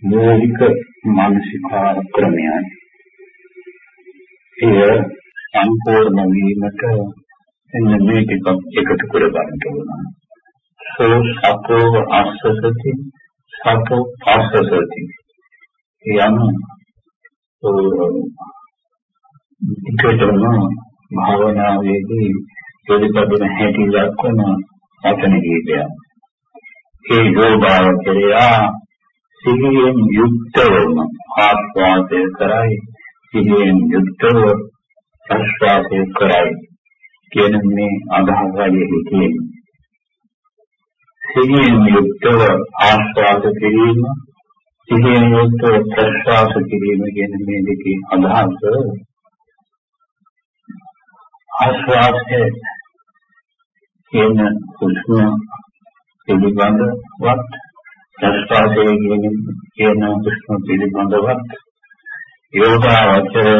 මූලික මානසිකාර ක්‍රමයයි. එය සම්පූර්ණ වීමට එන්න මේ ටික එකතු කර ගන්න ඕන. සෝ සතෝ අස්සසති සතෝ පස්සසති යන ඒකටම භාවනාවේදී පිළිපදින හැටි දක්වන වචන කීපයක්. ඒ යෝගාවචරය සිහියෙන් යුක්තවම ආස්වාදය කරයි සිහියෙන් යුක්තව ප්‍රශ්වාසය කරයි කියන මේ අදහසයි තියෙන්නේ. සිහියෙන් යුක්තව ආස්වාද කිරීම සිහියෙන් යුක්තව ප්‍රශ්වාස කිරීම කියන මේ දෙකේ අදහස ආස්වාදයේ කියන හුස්ම පිළිබඳවත් ප්‍රශ්වාසයේ කියන කියන හුස්ම පිළිබඳවත් යෝගාවචරය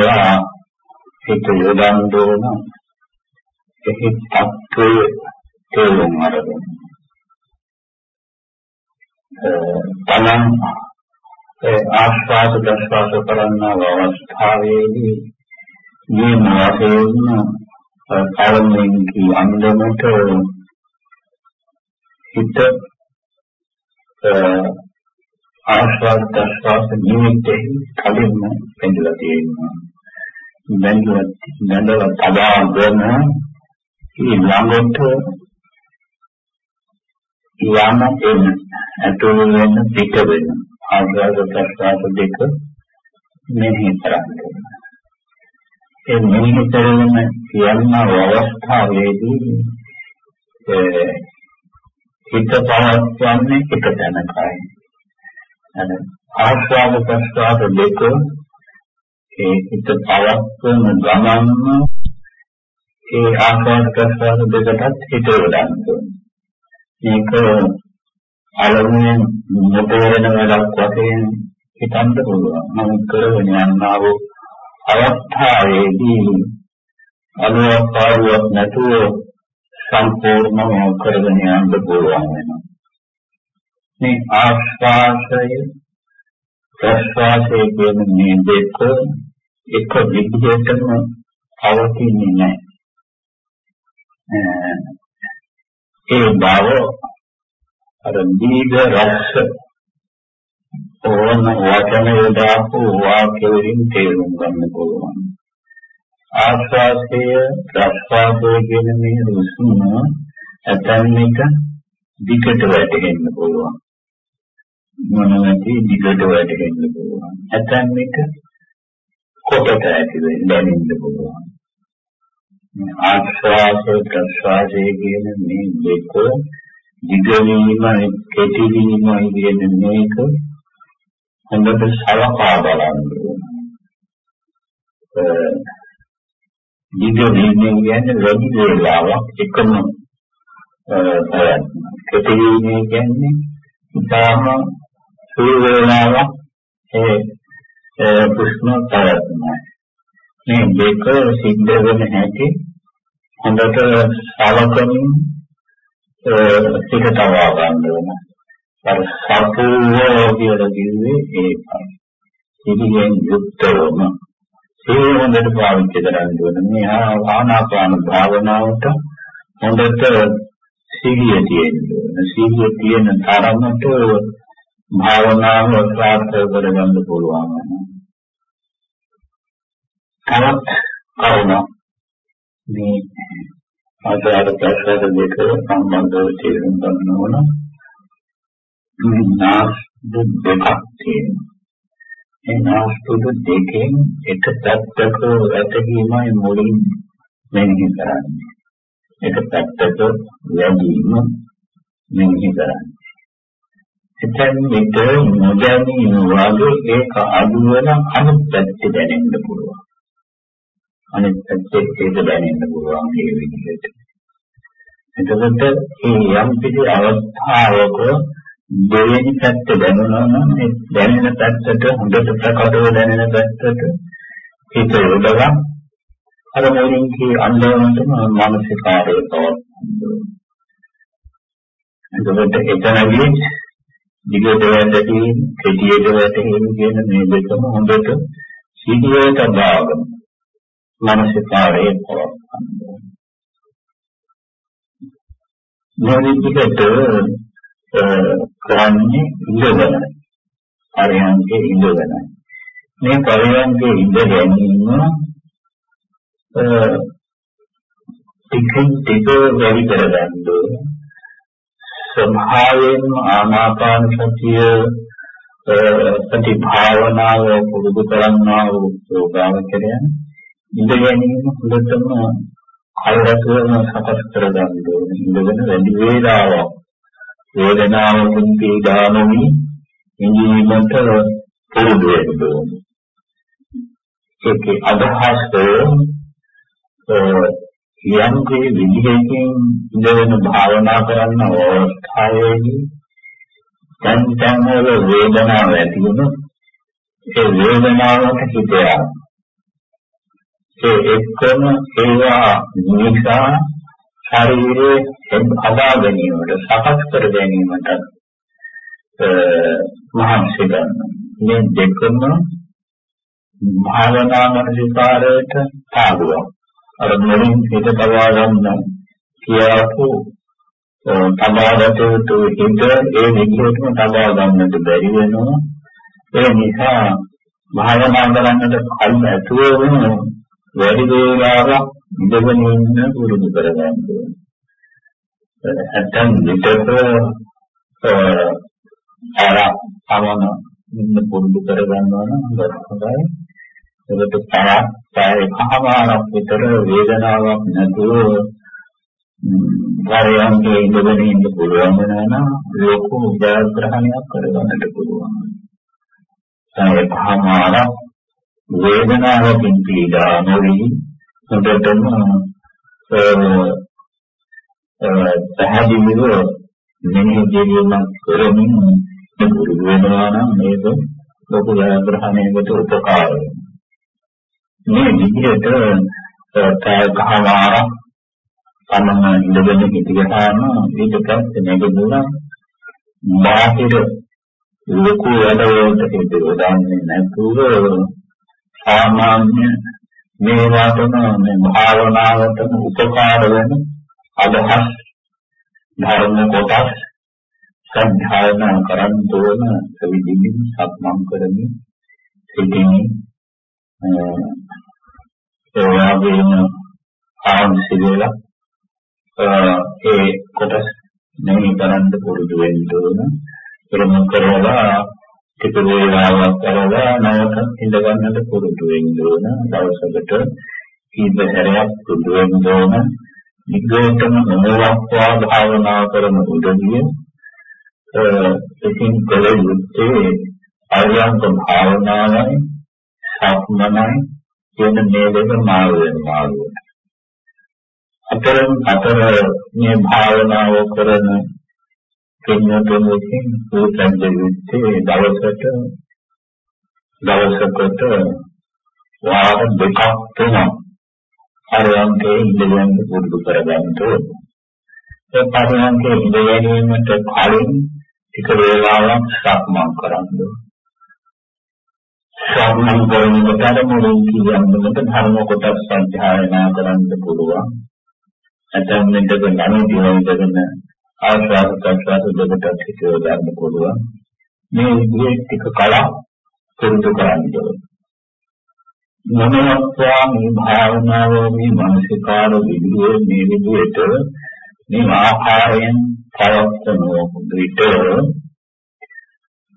හිත යොදන් දෝන එහි තත්ත්වය තේරුම් අරගෙන. තමන් ආස්වාද ප්‍රශ්වාස කරන අවස්ථාවේදී මේ මාතේන පළමුවෙන් කී අන්දමට හිත ආශ්වාස ප්‍රශ්වාස නිමිත්තේ කලින්ම පෙන්නලා තියෙනවා. බැඳලා බැඳලා තබාගෙන ඊළඟට යන එන ඇතුළු වෙන පිට වෙන ආශ්වාස ප්‍රශ්වාස දෙක මෙහි කරන්නේ. ඒ මෙහි කරන යන අවස්ථාවේදී හිත පවත්වන්නේ එක තැනකයි. අර ආස්වාද ප්‍රස්වාද දෙක ඒ හිත පවත්වන ගමන්ම ඒ ආස්වාද ප්‍රස්වාද දෙකටත් හිත යොදන්න මේක අලමුණෙන් නොතේරෙන වැඩක් වශයෙන් හිතන්න පුළුවන්. නමුත් කරගෙන යනවා වූ අවස්ථාවේදී අනුපාරුවක් නැතුව සම්පූර්ණව කරගෙන යන්න පුළුවන් වෙනවා. මේ ආශ්වාසය ප්‍රශ්වාසය කියන මේ දෙක එක විදිහටම පවතින්නේ නැහැ. ඒ බව අර දීඝ රස ඕන වචන යොදාපු වාක්‍ය වලින් තේරුම් ගන්න පුළුවන්. ආශ්වාසය ප්‍රශ්වාසය කියන මේ හුස්ම ඇතැම් එක දිගට වැටෙන්න පුළුවන්. මොනවද දිගට වැටෙන්න පුළුවන්. ඇතැම් එක කොටට ඇති වෙන්න දැනෙන්න පුළුවන්. ආශ්වාස ප්‍රශ්වාසය කියන මේ දෙක දිගවීමයි කෙටිවීමයි කියන මේක හොඳට සලකා බලන්න ඕනේ. දිගවීම කියන්නේ වැඩි වේලාවක් එකම කෙටිවීම කියන්නේ ඉතාම සුළු වේලාවක් ඒ පුෂ්ම ප්‍රයත්නයි. මේ දෙක සිද්ධ වෙන හැටි හොඳට සලකමින් සිත තවා ගන්න ඕන. අර සතුව කියලා කිව්වේ ඒකයි. සිහියෙන් යුක්තවම සිහිය හොඳට පාවිච්චි කරන්න ඕන. මේ ආනාපාන භාවනාවට හොඳට සිහිය තියෙනවා. සිහිය තියෙන තරමට භාවනාව සාර්ථක කරගන්න පුළුවන්. තවත් කරුණක් මේ ආදාර ප්‍රසාර දෙක සම්බන්ධව තේරුම් ගන්න ඕන. මේ නාස්තු දෙකක් තියෙනවා. මේ නාස්තු දෙකෙන් එක පැත්තක වැටීමයි මුලින් මෙනෙහි කරන්නේ. එක පැත්තක වැඩිම මෙනෙහි කරන්නේ. එතෙන් මෙත නොදැනීම වගේ ඒක අඩු වෙන අනිත් පැත්තේ දැනෙන්න පුළුවන්. අනිත් පැත්තේ ඒක දැනෙන්න පුළුවන් මේ විදිහට. එතකොට මේ යම් කිසි අවස්ථාවක දෙවෙනි පැත්ත දැනුණා නම් ඒ දැනෙන පැත්තට හොඳට ප්‍රකටව දැනෙන පැත්තට හිත යොදලා අර මොනින් කී අන්දවන්තම මානසිකාරය පවත්වනවා. එතකොට එතනදී දිගට වැටීම, කෙටියට වැටීම කියන මේ දෙකම හොඳට සිහියට දාගෙන මානසිකාරය පවත්වනවා. මොනිකට කරන්නේ ඉඳගෙන පරයන්කේ ඉඳගෙන මේ පරයන්කේ ඉඳ ගැනීම ටිකෙන් ටික වැඩි කරගන්න ස්වභාවයෙන්ම ආනාපාන සතිය ප්‍රතිභාවනාව පුරුදු කරන්නා වූ යෝගාවචරයන් ඉඳ ගැනීම හොඳටම කලරතුවම සකස් කරගන්න ඕනේ. ඉඳගෙන වැඩි වේලාවක් වේදනාවකින් පීඩා නොවි ඉඳීමට පුරුදු වෙන්න ඕනේ. ඒකේ අදහස යම් කිසි විදිහකින් ඉඳගෙන භාවනා කරන්න අවස්ථාවේදී දැන් දැන් වල වේදනාව ඇති වුණොත් ඒ වේදනාවට හිතයක් ඒ එක්කම ඒවා නිසා ශරීරයේ අදා ගැනීමට සකස් කර ගැනීමට මහන්සි ගන්න මේ දෙකම භාවනා මනසිකාරයට පාඩුවක් අර මොනින් හිත තබා ගන්න කියවපු තබාගත යුතු හිත ඒ විදිහටම තබා ගන්නට බැරි වෙනවා. ඒ නිසා භාවනා කරන්නට කල් ඇතුව වෙන වැඩි වේලාවක් ඉඳගෙන ඉන්න පුරුදු කරගන්න ඕනේ. ඇත්තන් විතර අර සමන ඉන්න පුරුදු කරගන්නවා නම් හොඳයි. ඒකට පැයක් පැය කහමාරක් විතර වේදනාවක් නැතුව පරයන්කේ ඉඳගෙන ඉන්න පුළුවන් වෙනවා ලොකු ජයග්‍රහණයක් කරගන්නට පුළුවන්. පැය කහමාරක් වේදනාවකින් පීඩා නොවි හොඳටම පැහැදිලිව මෙනෙහි කිරීමක් කරමින් පුරුදු වෙනවා නම් මේක ලොකු ජයග්‍රහණයකට උපකාර වෙනවා. මේ විදිහට පැය කහමාරක් තමම ඉඳගෙන හිටියාම ඊට පස්සේ නැගිටුණා. බාහිර ලොකු වැඩවලට හිතෙන්නේ නැතුව සාමාන්‍ය මේ වාතන මේ භාවනාවටම උපකාර වෙන අදහස් ධර්ම කොටස් සත්‍යයන කරන් තෝරන විදිහින් සක්මන් කරමින් සිටින්නේ ඒ වගේම ආවන්සි වේලා ඒ කොටස් නෙමෙයි කරන්න පුරුදු වෙන්න ඕන. එහෙම කරලා ටික වේලාවක් කරලා නැවත ඉඳ ගන්නට පුරුදු වෙන්න ඕන. දවසකට කීප හැරයක් පුරුදු වෙන්න ඕන. නිග්‍රහතම මොනවාක්වා භාවනා කරන උදවිය ඉතින් කල යුත්තේ ආර්යංග භාවනාවයි සක්මනයි කියන මේ දෙක මාරු වෙන මාරු වෙන. අතරම අතර මේ භාවනාව කරන කෙනෙකුට උත්සන්න යුත්තේ දවසට දවසකට වාර දෙකක් තුනක් අරයන්ගේ ඉඳගෙන පුරුදු කරගන්න ඕනේ. ඒ පරිණාමයේ ඉඳ ගැනීමට කලින් ටික වේලාවක් සක්මන් කරන්න ඕනේ. සම්මන් කරනකොට අර මුලින් කියන්නකට ධර්ම කොටස් සත්‍යයනා කරන්න පුළුවන්. නැත්නම් මෙතන නණු දිවෙන්දගෙන ආශ්වාස ප්‍රශ්වාස දෙකටත් හිතව ගන්න පුළුවන්. මේ විදිහේ ටික කලක් පුරුදු කරන්න ඕනේ. මනෝත්වා මේ භාවනාව මේ මානසිකාර විදිහේ මේ විදිහට මේ ආකාරයෙන් පවත්වන විට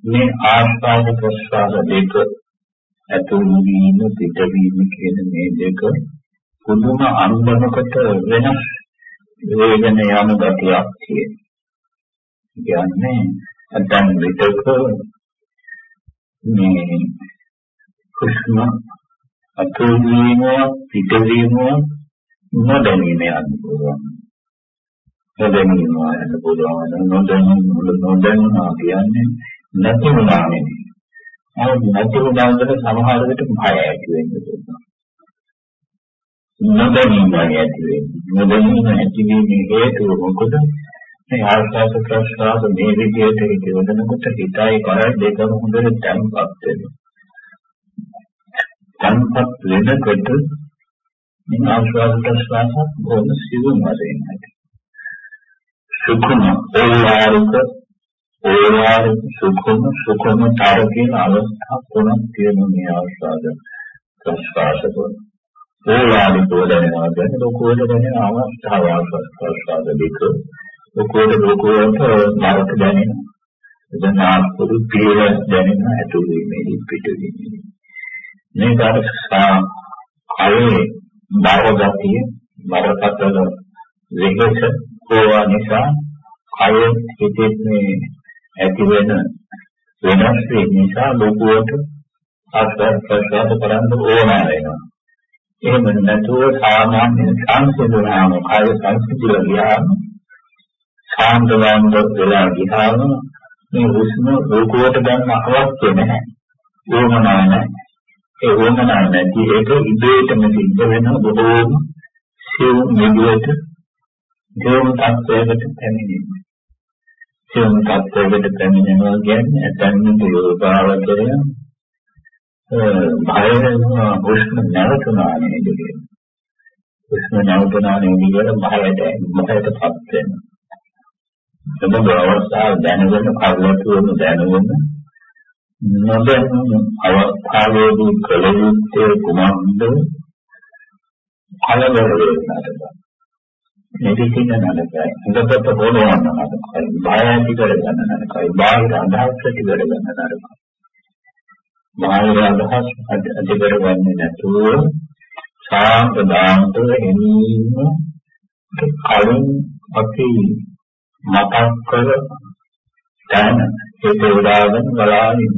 මේ ආස්වාද ප්‍රසවාස දෙක ඇතුළු වීම පිටවීම කියන මේ දෙක පුදුම අන්දමකට වෙනස් වේගන යන ගතියක් තියෙනවා. කියන්නේ දැන් විතක මේ කුෂ්ම ඇතුළු වීම පිටවීම නොදැනීම යන්න පුළුවන්. නොදැනීම යන්න පුළුවන්. නොදැනීම නොදැනීම කියන්නේ නැති වුණා නෙමෙයි. අර නැති වුණාන්දර සමහර විට භය ඇති වෙන්න පුළුවන්. නොදැනීම ඇති වෙන්නේ. නොදැනීම ඇති වීමේ හේතුව මොකද? මේ ආස්වාද ප්‍රසආද මේ විදිහට හිතවනකොට හිතයි කරයි දෙකම හොඳට තැම්පත් වෙනවා. තැම්පත් වෙනකොට මේ ආස්වාද ප්‍රසආද බොහොම සිවුම් වශයෙන් ඇති. සුඛම ඕලාරික ඕලාරික සුඛම සුඛම තර කියන අවස්ථා තුනක් තියෙනවා මේ ආස්වාද ප්‍රසආද වල. ඕලාරිකව දැනෙනවා කියන්නේ ලෝකවල දැනෙන අවස්ථාව ආස්වාද දෙක. ලෝකවල ලෝකවලට නරක දැනෙනවා. එතන ආස්පුරු පිළ දැනෙන ඇතුළු වීමේදී පිටවීමේදී. මේ කාර්යසා කයේ බාරගතිය බරපතල වෙහෙස හෝවා නිසා කය හිතේ මේ ඇති වෙන වෙනස් වීම නිසා ලෝකවට ආස්වාද ප්‍රසාද කරන්න ඕන වෙනවා. එහෙම නැතුව සාමාන්‍ය සංසිඳුනාම කය සංසිඳිලා ගියාම සාන්දවන්ත වෙලා ගියාම මේ හුස්ම රූපයට ගන්න අවශ්‍ය නැහැ. ඕමනා නැහැ. ඒ ඕමනා නැති එක ඉබේටම සිද්ධ වෙන බොහෝම සිව් නිදියට දේව තත්ත්වයකට පැමිණෙනවා. සිව් තත්ත්වයකට පැමිණෙනවා කියන්නේ ඇතන්ට යෝගාවචරය බය වෙනවා හුස්ම නැවතුණා නේද කියලා. හුස්ම නැවතුණා නේද කියලා බයට බයටපත් වෙනවා. සමග අවස්ථාව දැනගෙන කල්ලාතුවම දැනගෙන නොදැනුණු අවස්ථාවේදී කල යුත්තේ කුමක්ද? කලබල වෙන්නට. මෙදිසින්න නරකයි. හොඳට පොළොවන්න නරකයි. බය ඇති කරගන්න නරකයි. බාහිර අදහස් ඇති කරගන්න නරකයි. බාහිර අදහස් ඇති කරගන්නේ නැතුව සාන්ත දාන්ත එනීම කලින් අපි මතක් කර දැන හිත උදාගෙන බලාගෙන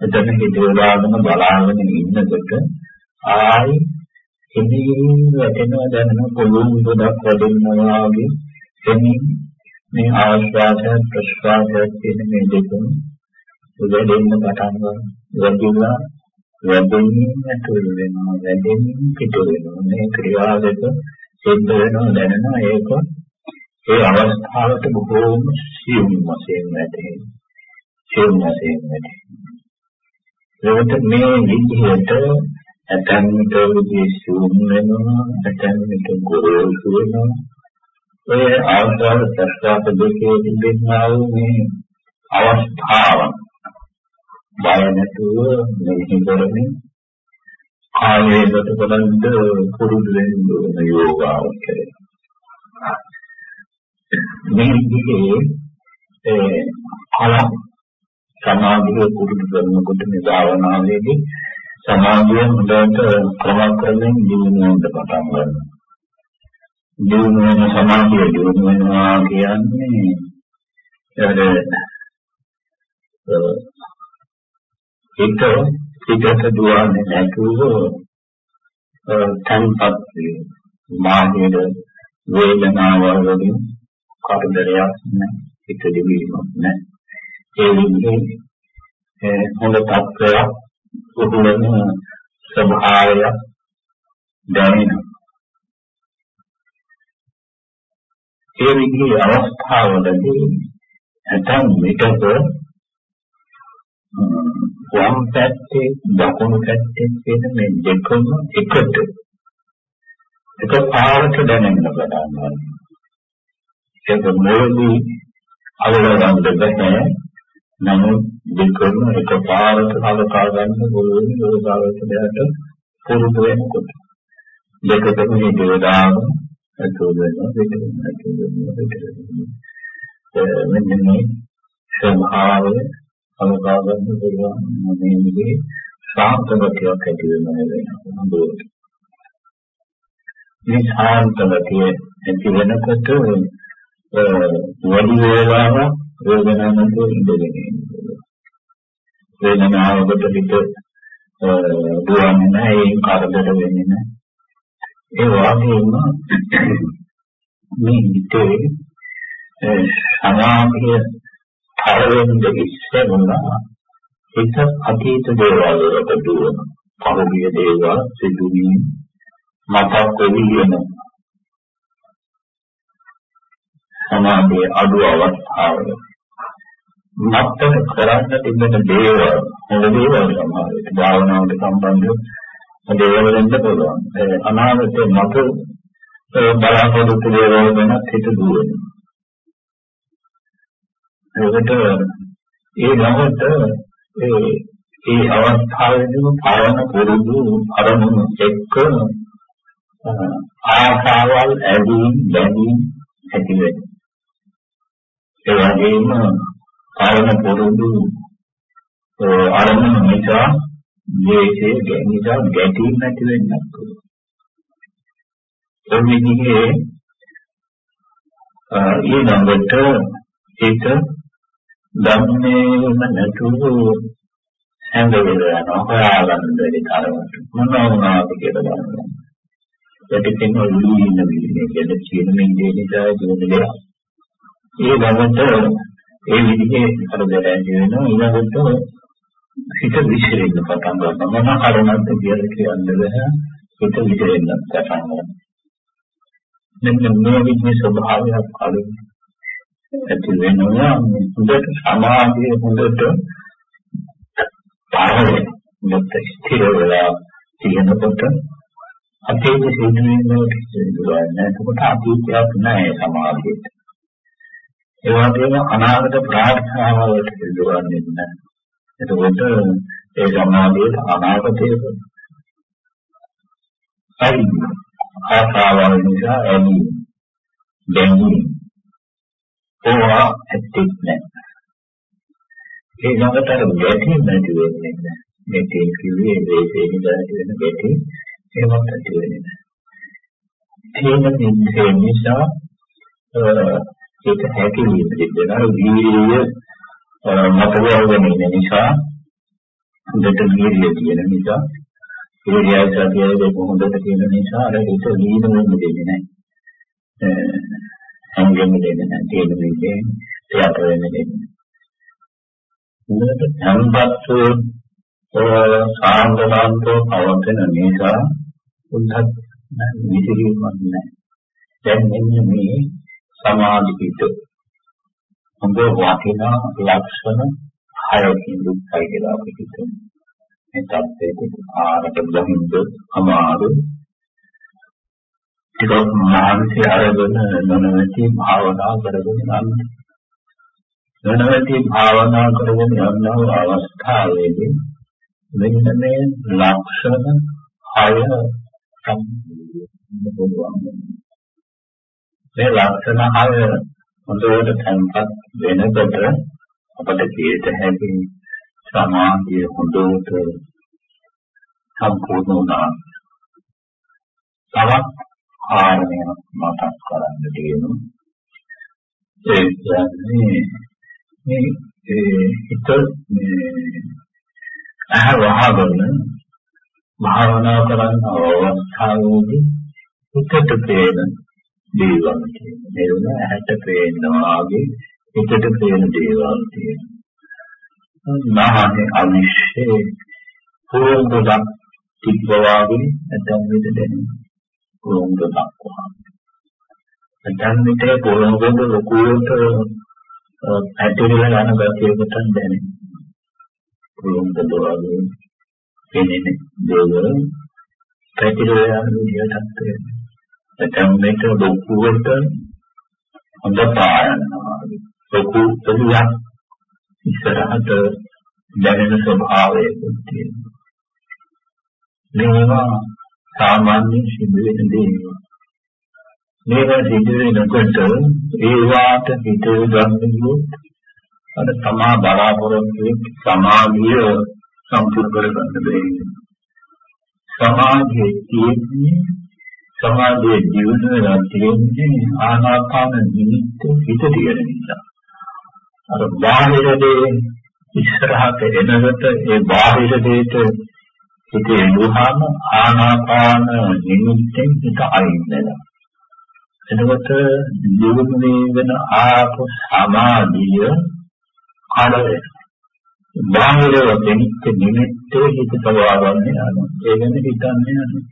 එතන හිත උදාගෙන බලාගෙන ඉන්නකොට ආයි එදින වැටෙනවා දැනෙන පොළොව ගොඩක් වැඩෙනවා වගේ. එමින් මේ ආස්වාද ප්‍රස්වාද කියන මේ දෙකම වැඩෙන්න පටන් ගන්නවා. වැඩිලා වැඩෙන්නේ නැතුව වෙනවා වැඩෙන්නේ පිට වෙනවා. මේ ක්‍රියා දෙක සිද්ධ වෙනවා දැනෙනවා ඒක. ඒ අවස්ථාවට බොහෝම සියුම් වශයෙන් වැටේ සියුම් වශයෙන් වැටේ ඒකට මේ විදිහට ඇතන් විට විදිහ සියුම් වෙනවා ඇතන් විට ගොරෝසු වෙනවා ඔය ආස්වාද ප්‍රස්වාද දෙකේ තිබෙනා වූ මේ අවස්ථාවන් බය නැතුව මෙහි කරමින් කාලයේ ගත බලන්ද පුරුදු වෙන්න ඕන යෝගාවචරය. මේ විදිහේ ඒ කල සමාධිය පුරුදු කරනකොට මේ භාවනාවේදී සමාධිය හොඳට ක්‍රමක්‍රමයෙන් දිනු වෙන්න පටන් ගන්නවා. දිනු වෙන සමාධිය දිනු වෙනවා කියන්නේ හිත හිතට දුවන්නේ නැතුව තන්පත් වේ මානෙද වේදනාවල් වලින් කරදරයක් නැහැ හිත දෙවීමක් නැහැ ඒ විදිහේ හොඳ තත්ත්වයක් උතුලන ස්වභාවයක් දැනෙනවා ඒ විදිහේ අවස්ථාවලදී නැතන් විතක වම් පැත්තේ දකුණු පැත්තේ කියන මේ දෙකම එකට එක පාරට දැනෙන්න පටන් ගන්නවා. ඒක මොළදී අවලංගුන්න බැහැ. නමුත් දෙකම එකපාරට හලකා ගන්න පුළුවන් යෝගාවචරයට පුරුදු වෙනකොට. දෙකටම මේ දේවදාන අතුල් වෙනවා දෙකම අතුල් වෙනවා දෙකම. මෙන්න මේ ස්වභාවය හලකා ගන්න පුළුවන් මේ විදිහේ සාන්තගතියක් ඇති වෙනවා නේද? මේ සාන්තගතිය ඇති වෙනකොට වැඩි වේලාවක් වේදනාවට ඉඳගෙන ඉන්නවා. වේදනාවකට පිට දුවන්නේ නැහැ, ඒ කරදර වෙන්නේ නැහැ. ඒ වගේම මේ හිතේ සමාධිය පළවෙනි ඉස්සෙල්ලා හිත අතීත දේවල් වලට දුවන. පහුගිය දේවල් සිදුවීම් මතක් වෙවි වෙනවා. සමාධියේ අඩු අවස්ථාවල මත්තර කරන්න තිබෙන දේවල් හොඳ දේවල් සමාධියට භාවනාවට සම්බන්ධ දේවල් වෙන්න පුළුවන්? ඒ අනාගතේ මත බලාපොරොත්තු දේවල් ගැන හිත දුවනවා ඒකට ඒ ළඟට ඒ ඒ අවස්ථාවේදීම පාවන පුරුදු අරමුණු එක්ක ආසාවල් ඇදීම් බැඳීම් ඇති වෙනවා ඒ වගේම කායන පුරුදු ආරම්භන නිසා දේශේ ගැනීමා ගැටීම් නැති වෙන්නත් පුළුවන්. ඒ විදිහේ ඊළඟට ඒක ධම්මේම නැතුව හැඟෙලා නොහොයාගන්න බැරි තරමට මොනවාද කියලා බලන්න. ඒක තියෙන ලීන විදිහේ කියන කියන මේ දේ නිසා ජීවිතය ඒ ගමන්ට ඒ විදිහේ කරදරයක් වෙනවා. ඊළඟට හිත විසිරෙන්න පටන් ගන්නවා. මොන කාරණාවක්ද කියලා කියන්න බෑ හිත විසිරෙන්න පටන් ගන්නවා. මෙන්න මේ විදිහේ ස්වභාවයක් කලින් ඇති වෙනවා. හොඳට සමාධිය හොඳට පාරේ මුත් ස්ථිර වෙලා තියෙනකොට අතීත සිදුවීම් වලට සිදුවන්නේ නැත්නම් අතීතයක් නැහැ සමාධියට. ඒ වගේම අනාගත ප්‍රාර්ථනාවලට පිළිදවන්නේ නැහැ. එතකොට ඒ සමාධියේ අනාගතයේ හරි ආසාවල් නිසා එන්නේ දැනීම ඒවා ඇත්තෙත් නැහැ. ඒ ළඟට අර ගැටි නැති වෙන්නේ නැහැ. මේ තේ කිව්වේ දේශේ නිදාට වෙන ගැටි ඒවත් ඇති වෙන්නේ නැහැ. තේන නිසා ඒක හැකිලිම දෙන්නා වීර්යය මතවගෙන ඉන්න නිසා හොඳට වීර්යය තියෙන නිසා වීර්යය සතියයි දෙක හොඳට තියෙන නිසා අර හිත වීර්ය වෙන්න දෙන්නේ නැහැ. සංගෙන්න දෙන්නේ නැහැ. තියෙන විදිහේ යට වෙන්න දෙන්නේ. හොඳට සම්පත්තු සාන්දනාන්තෝ පවතන නිසා උද්ධත් විසිරීමක් නැහැ. දැන් මෙන්න මේ සමාධි පිට. හොඳ වටිනා ලක්ෂණ හයකින් දුක්ඛයි කියලා අපි හිතමු. මේ තත්ත්වයට ආරට බහින්ද අමාරු. ටිකක් මානසික ආරගෙන නොනවති භාවනා කරගෙන යන්න. නොනවති භාවනා කරගෙන යන අවස්ථාවේදී මෙන්න මේ ලක්ෂණ හය සම්පූර්ණ පුළුවන් මේ ලක්ෂණ හය හොඳට තැන්පත් වෙනකොට අපට කීයට හැකි සමාධිය හොඳට සම්පූර්ණ වුණා. තවත් කාරණයක් මතක් කරන්න තියෙනවා. ඒ කියන්නේ මේ හිත මේ අහ වහගෙන භාවනා කරන අවස්ථාවේදී හිතට පේන දේවල් තියෙනවා. ඒවල ඇහැට පේනවා වගේ හිතට පේන දේවල් තියෙනවා. නාහනේ අවිශ්ේ පොරොන්දුක් තිබ්බවා වගේ නැත්නම් විද දැනෙනවා. පොරොන්දුක් වහා. නැත්නම් විතර පොරොන්දුක ලොකුවට පැතිරලා යන ගතියකට දැනෙනවා. පොරොන්දුක වගේ පෙනෙන දේවල් පැතිරලා යන විදිහටත් වෙනවා. නැත්නම් මේක ලොකුවට හොඳ පායනවා ලොකු එළියක් ඉස්සරහට දැනෙන ස්වභාවයක තියෙනවා. මේවා සාමාන්‍ය සිද්ධ වෙන දේවල්. මේවා සිද්ධ වෙනකොට ඒ වාට හිත ගන්නකොට අර තමා බලාපොරොත්තු සමාධිය සම්පූර්ණ කරගන්න බැහැ සමාධියේ තියෙන්නේ සමාධියේ ජීවන වෙලා තියෙන්නේ ආනාපාන නිමිත්ත හිත තියෙන නිසා. අර බාහිර දේ ඉස්සරහට එනකොට ඒ බාහිර දෙයට හිතේ යොහම ආනාපාන නිමිත්තෙන් හිත අයින් වෙනවා. එතකොට ජීවුනේ වෙන ආපු සමාධිය ආරය බාහිරව දෙනිච්ච නිමිත්තේ හිත සවාගන්නේ යනවා. ඒ ගැන හිතන්නේ යනවා.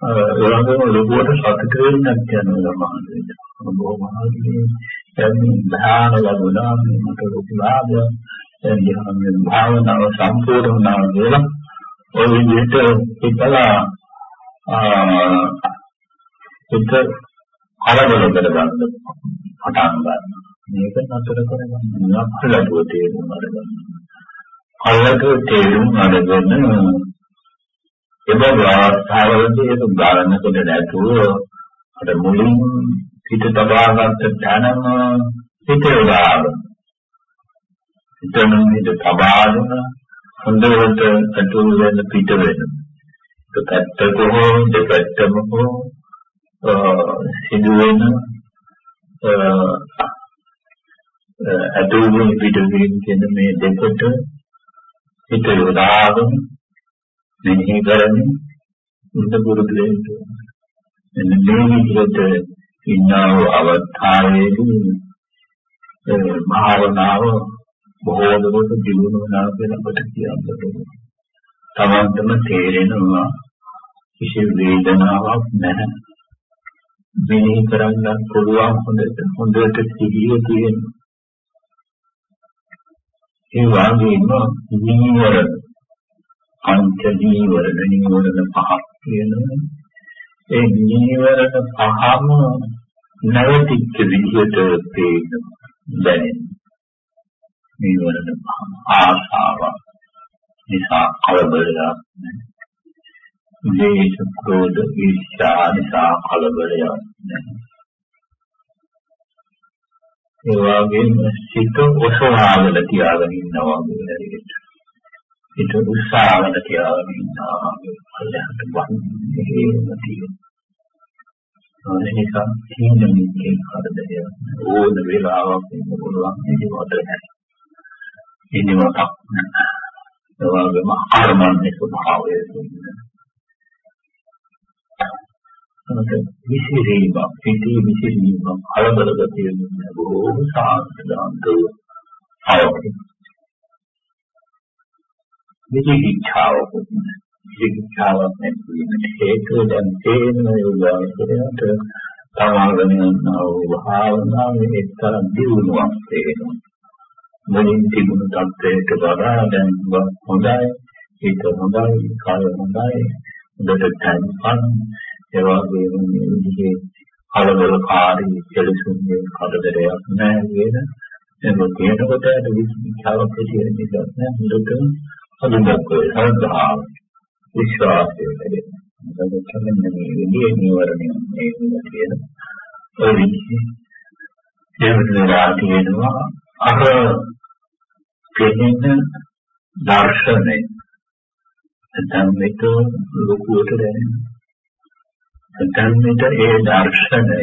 ඒ වගේම ලොකුවට සතුට වෙන්නත් යනවා මහන්සියට. බොහොම හරියි. එන්නේ ධාන ලැබුණා මට ලොකුලාභය. එන්නේ භාවනාව සම්පූර්ණ වුණා කියලා ඔය විදිහට හිතලා හිත කලබල කරගන්න පටන් ගන්නවා. මේක නතර කරගන්න අපලටුව තේරුම් අරගන්න. අල්ලටුව තේරුම් අරගෙන එබඳු අවස්ථාවලදී ඒක ගානකට නැතුව අර මුලින් හිත තබාගත්ත තැනම හිත යොදාගන්න. හිතන හිත තබාගෙන හොඳට අතුල් වෙන පිට වෙන. දෙපැත්තක හෝ දෙපැත්තම හෝ සිදුවෙන අතුල් පිට වීම කියන මේ දෙකට හිත යොදාගෙන මෙනෙහි කරන්නේ උන්ට පුරුදු වෙන්න මෙන්න මේ විදිහට ඉන්නා වූ අවස්ථාවේදී භාවනාව බොහෝ දුරට දියුණු වෙනවා කියලා අපට කියන්න පුළුවන්. තමන්ටම තේරෙනවා කිසි වේදනාවක් නැහැ. මෙනෙහි කරන්න පුළුවන් හොඳට හොඳට සිහිය තියෙනවා. ඒ වගේම නීවරණ පංච නීවරණ නීවරණ පහක් තියෙනවා. ඒ නීවරණ පහම නැවතිච්ච විදිහට පේනවා දැනෙනවා. නීවරණ පහ ආශාව නිසා කලබලයක් නැහැ. දේශ ක්‍රෝධ ඊර්ෂ්‍යා නිසා කලබලයක් නැහැ. ඒ වගේම සිත ඔසවාගෙන තියාගෙන ඉන්නවා වගේ හරියට. සිත උස්සාගෙන තියාගෙන ඉන්නවා වගේ අල්ලහට වන්නේ තියෙනවා. ඒ නිසා තීන මිත්‍යේ කරදරය ඕන වෙලාවක් ඉන්න පුළුවන් ඒකට නැහැ. ඉන්නවට නැහැ. ඒ වගේම කර්මන්නේ ස්වභාවය තියෙනවා. මත විසිරීම පිටී විසිරීම කලබල ගතිය බොහෝ සාන්තදාන්තව අවදි විචිකිච්ඡාව විචිකිච්ඡාවක් නැතිවීමට හේතුව දැන් තේරෙන යෝගාවචරයට තමාගෙන යනවා භාවනාවේ එක්තරා දියුණුවක් තේරෙනවා. මුලින් තිබුණු තත්ත්වයට වඩා දැන් හොඳයි ඒක හොඳයි කාය හොඳයි හොඳට තැන්පත් ඒ වගේම මේ විදිහේ කලබලකාරී කෙලෙසුන්ගේ කරදරයක් නැහැ කියන ඒක කියනකොට ඒක විචාරක කියන නිසා නෑ හොඳට හඳුන්වන්න සද්ධාව විශ්වාසය ලැබෙනවා. ඒක තමයි මේ විදිහේ නිවරණය මේ කියන ඔය විදිහේ දෙවනලා කියනවා අර පෙනෙන දර්ශනය නැත්නම් මේක ලොකුවට දැනෙනවා. ධර්මයට ඒ දර්ශනය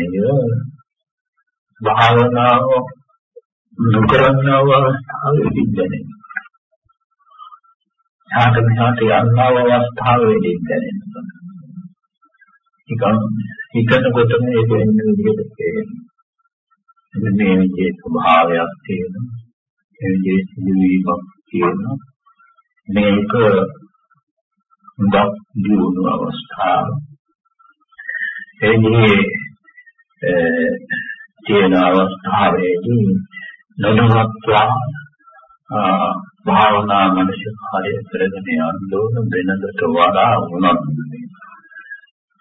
භාවනාව නොකරනව අවස්ථාවේදී දැනෙනවා. සාධක යන්නව අවස්ථාවේදී දැනෙනවා. නිකන් හිතනකොටම ඒ දෙන්නේ විදිහට තේරෙනවා. මේ විදිහේ ස්වභාවයක් තියෙනවා. මේ විදිහේ සිදුවීමක් තියෙනවා. මේක හුඟක් දියුණු අවස්ථාවක්. එන්නේ තියෙන අවස්ථාවේදී නොනවත්වා භාවනා මනසිකාරය කරගෙන යන්න ඕන වෙනදට වඩා උනන්දු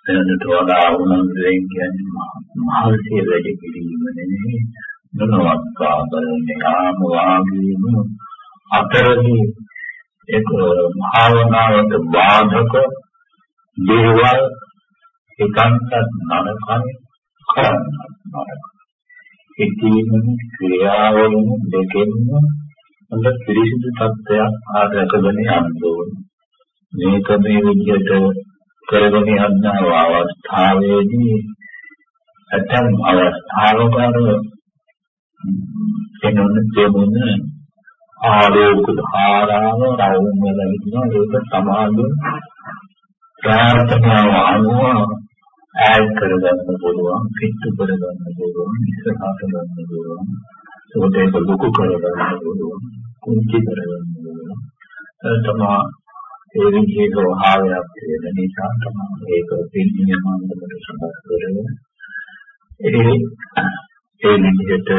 වෙනදට වඩා උනන්දුවෙන් කියන්නේ මහල්සිය වැඩ කිරීම නෙමෙයි. මොනවත් ආදරණේ ආම වාගේම අතරදී ඒක භාවනාවට බාධක දේවල් එකන්ට නරකයි කරන්නත් නරකයි. ඒකීම ක්‍රියාවලින් දෙකෙන්ම හොඳ පිළිසිදු තත්ත්වයක් ආරකගෙන යන්න ඕනේ මේක මේ විදිහට කරගෙන යන අවස්ථාවේදී ඇතම් අවස්ථාවක අර එනොන දෙමුන ආලෝක ධාරාව රවුම් වල ඉන්නවා. ඒක සමාධිය ප්‍රාර්ථනාව අනුව ඈඩ් කරගන්න පුළුවන් පිටු කරගන්න පුළුවන් ඉස්සරහට ගන්න පුළුවන්. ඒකට ඒක ලොකු කරගන්න පුළුවන් කුංචි කරගන්න පුළුවන් තමයි ඒ විදිහේ ස්වභාවයක් තියෙන නිසා තමයි ඒක පිළිගන්න මන්දකට සකස් කරගෙන ඒ ඒ විදිහට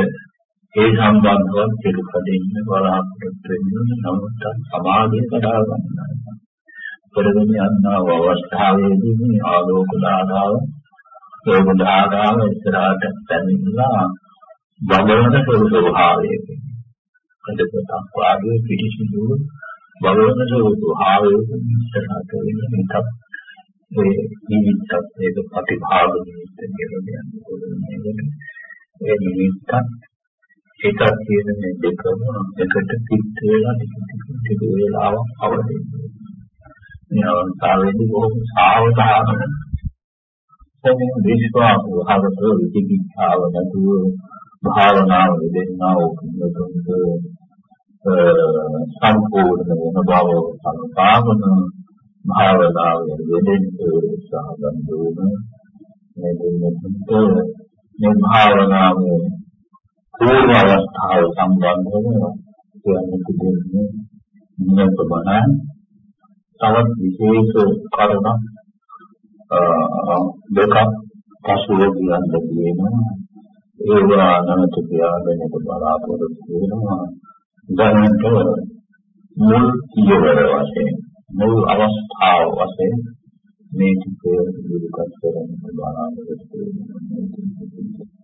ඒ සම්බන්ධව පිළිපදින්න බලාපොරොත්තු වෙන නමුත් සමාධිය කඩා ගන්නවා. කරගෙන යන අවස්ථාවේදී මේ ආලෝක ධාරාව, ලෝක ධාරාව ඉස්සරහට පැමිණලා බබලන ස්වභාවයකින්. අදපතක් වාගේ පිටිසිදු බලවන ස්වභාවයකින් ඉස්සරහට වෙන එකක් ඒ නිමිත්තක් ඒක ප්‍රතිභාග නිමිත්ත කියලා කියන්නේ. ඒ නිමිත්තක් ඒකත් කියන මේ දෙකම එකට පිට වෙලා ටික වෙලාවක් අවදින්නේ. මේ අවස්ථාවේදී බොහොම සාවධානව කොහොම විශ්වාස වහකට විචිකිච්ඡාව නැතුව භාවනාව දෙන්නා වූ කිනුතුන්ට සම්පූර්ණ වෙන බව සම්පාදන භාවනාවේ යෙදෙන්න උත්සාහ ගන්න මේ දෙන්නට මේ භාවනාවේ පූර්ව අවස්ථාව සම්බන්ධව කියන්න තිබෙන්නේ නියත බණ තවත් විශේෂ කරුණක් දෙකක් පසුව කියන්න තියෙනවා. ඒවා නැවත කියාගෙන බලාපොරොත්තු වෙනවා. දැනට මුල් පියවර වශයෙන් මුල් අවස්ථාව වශයෙන් මේ ටික ඉදිරිපත් කරන්න බලාපොරොත්තු වෙනවා.